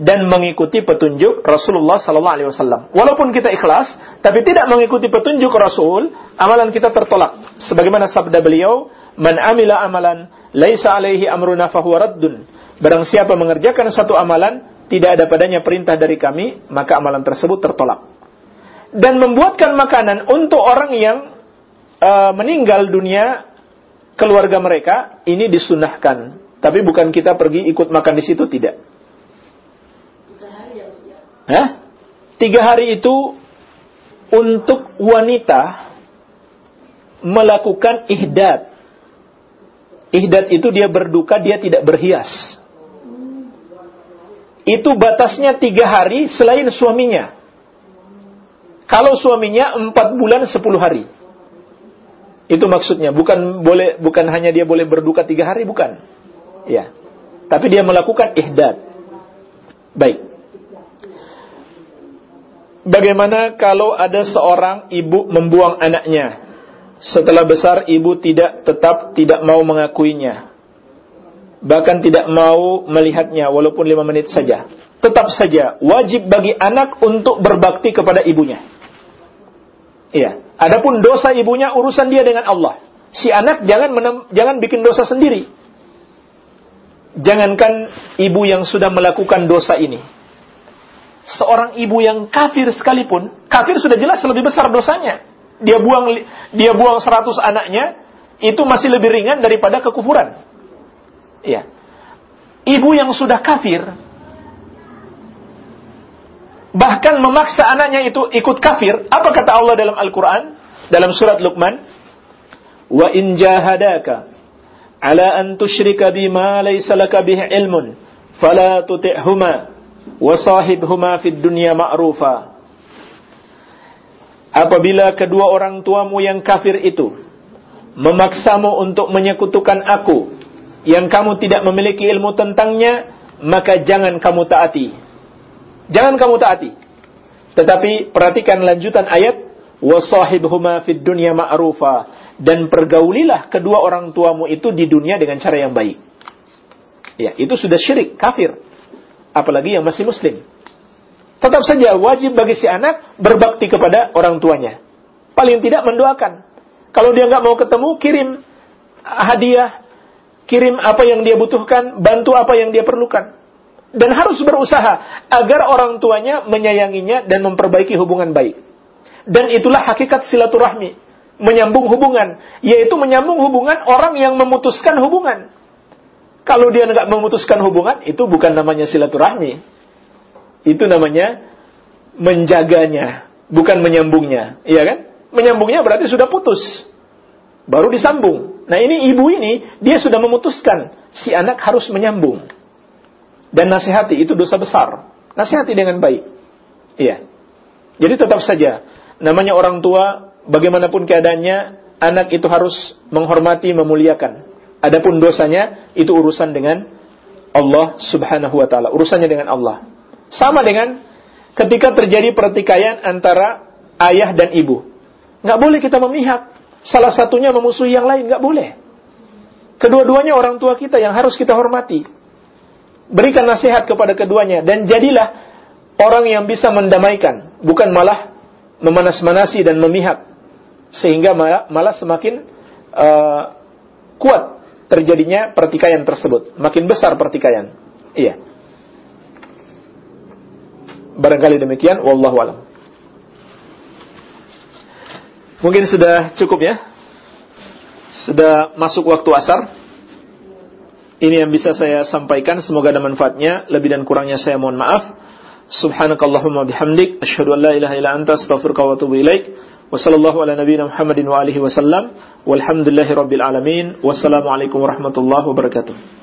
dan mengikuti petunjuk Rasulullah Sallallahu Alaihi Wasallam. Walaupun kita ikhlas, tapi tidak mengikuti petunjuk Rasul, amalan kita tertolak. Sebagaimana sabda beliau, "Man amila amalan, laisa alaihi amruna fahuwa raddun." Barang siapa mengerjakan satu amalan, tidak ada padanya perintah dari kami, maka amalan tersebut tertolak dan membuatkan makanan untuk orang yang uh, meninggal dunia keluarga mereka ini disunahkan. Tapi bukan kita pergi ikut makan di situ tidak. Hah? Tiga hari itu untuk wanita melakukan ihdad. Ihdad itu dia berduka, dia tidak berhias. Itu batasnya tiga hari selain suaminya. Kalau suaminya empat bulan sepuluh hari. Itu maksudnya. Bukan boleh, bukan hanya dia boleh berduka tiga hari, bukan. Ya. Tapi dia melakukan ihdad. Baik. Bagaimana kalau ada seorang ibu membuang anaknya? Setelah besar ibu tidak tetap tidak mau mengakuinya. Bahkan tidak mau melihatnya walaupun lima menit saja. Tetap saja wajib bagi anak untuk berbakti kepada ibunya. Iya. Adapun dosa ibunya urusan dia dengan Allah. Si anak jangan menem, jangan bikin dosa sendiri. Jangankan ibu yang sudah melakukan dosa ini. Seorang ibu yang kafir sekalipun, kafir sudah jelas lebih besar dosanya. Dia buang dia buang 100 anaknya, itu masih lebih ringan daripada kekufuran. Iya. Ibu yang sudah kafir, bahkan memaksa anaknya itu ikut kafir, apa kata Allah dalam Al-Quran? Dalam surat Luqman, Wa in jahadaka ala an tusyrika bima laysa laka bihi ilmun fala tuti'huma wa sahibhuma fid dunya ma'rufa. Apabila kedua orang tuamu yang kafir itu memaksamu untuk menyekutukan aku yang kamu tidak memiliki ilmu tentangnya, maka jangan kamu taati Jangan kamu taati. Tetapi perhatikan lanjutan ayat wasahibhuma fid dunya ma'rufa dan pergaulilah kedua orang tuamu itu di dunia dengan cara yang baik. Ya, itu sudah syirik, kafir. Apalagi yang masih muslim. Tetap saja wajib bagi si anak berbakti kepada orang tuanya. Paling tidak mendoakan. Kalau dia nggak mau ketemu, kirim hadiah, kirim apa yang dia butuhkan, bantu apa yang dia perlukan dan harus berusaha agar orang tuanya menyayanginya dan memperbaiki hubungan baik. Dan itulah hakikat silaturahmi. menyambung hubungan, yaitu menyambung hubungan orang yang memutuskan hubungan. Kalau dia nggak memutuskan hubungan, itu bukan namanya silaturahmi. Itu namanya menjaganya, bukan menyambungnya. Iya kan? Menyambungnya berarti sudah putus. Baru disambung. Nah ini ibu ini, dia sudah memutuskan. Si anak harus menyambung. Dan nasihati, itu dosa besar. Nasihati dengan baik. Iya. Jadi tetap saja, namanya orang tua bagaimanapun keadaannya, anak itu harus menghormati, memuliakan. Adapun dosanya itu urusan dengan Allah Subhanahu wa taala, urusannya dengan Allah. Sama dengan ketika terjadi pertikaian antara ayah dan ibu. Nggak boleh kita memihak. Salah satunya memusuhi yang lain, nggak boleh. Kedua-duanya orang tua kita yang harus kita hormati. Berikan nasihat kepada keduanya dan jadilah orang yang bisa mendamaikan, bukan malah memanas-manasi dan memihak sehingga malah, malah semakin uh, kuat terjadinya pertikaian tersebut, makin besar pertikaian. Iya. Barangkali demikian, wallahu alam. Mungkin sudah cukup ya. Sudah masuk waktu asar. Ini yang bisa saya sampaikan, semoga ada manfaatnya. Lebih dan kurangnya saya mohon maaf. Subhanakallahumma bihamdik asyhadu an la ilaha illa anta astaghfiruka wa atubu ilaik. Wassallallahu ala nabiyyina Muhammadin wa alihi wasallam. Walhamdulillahi rabbil alamin. Wassalamualaikum warahmatullahi wabarakatuh.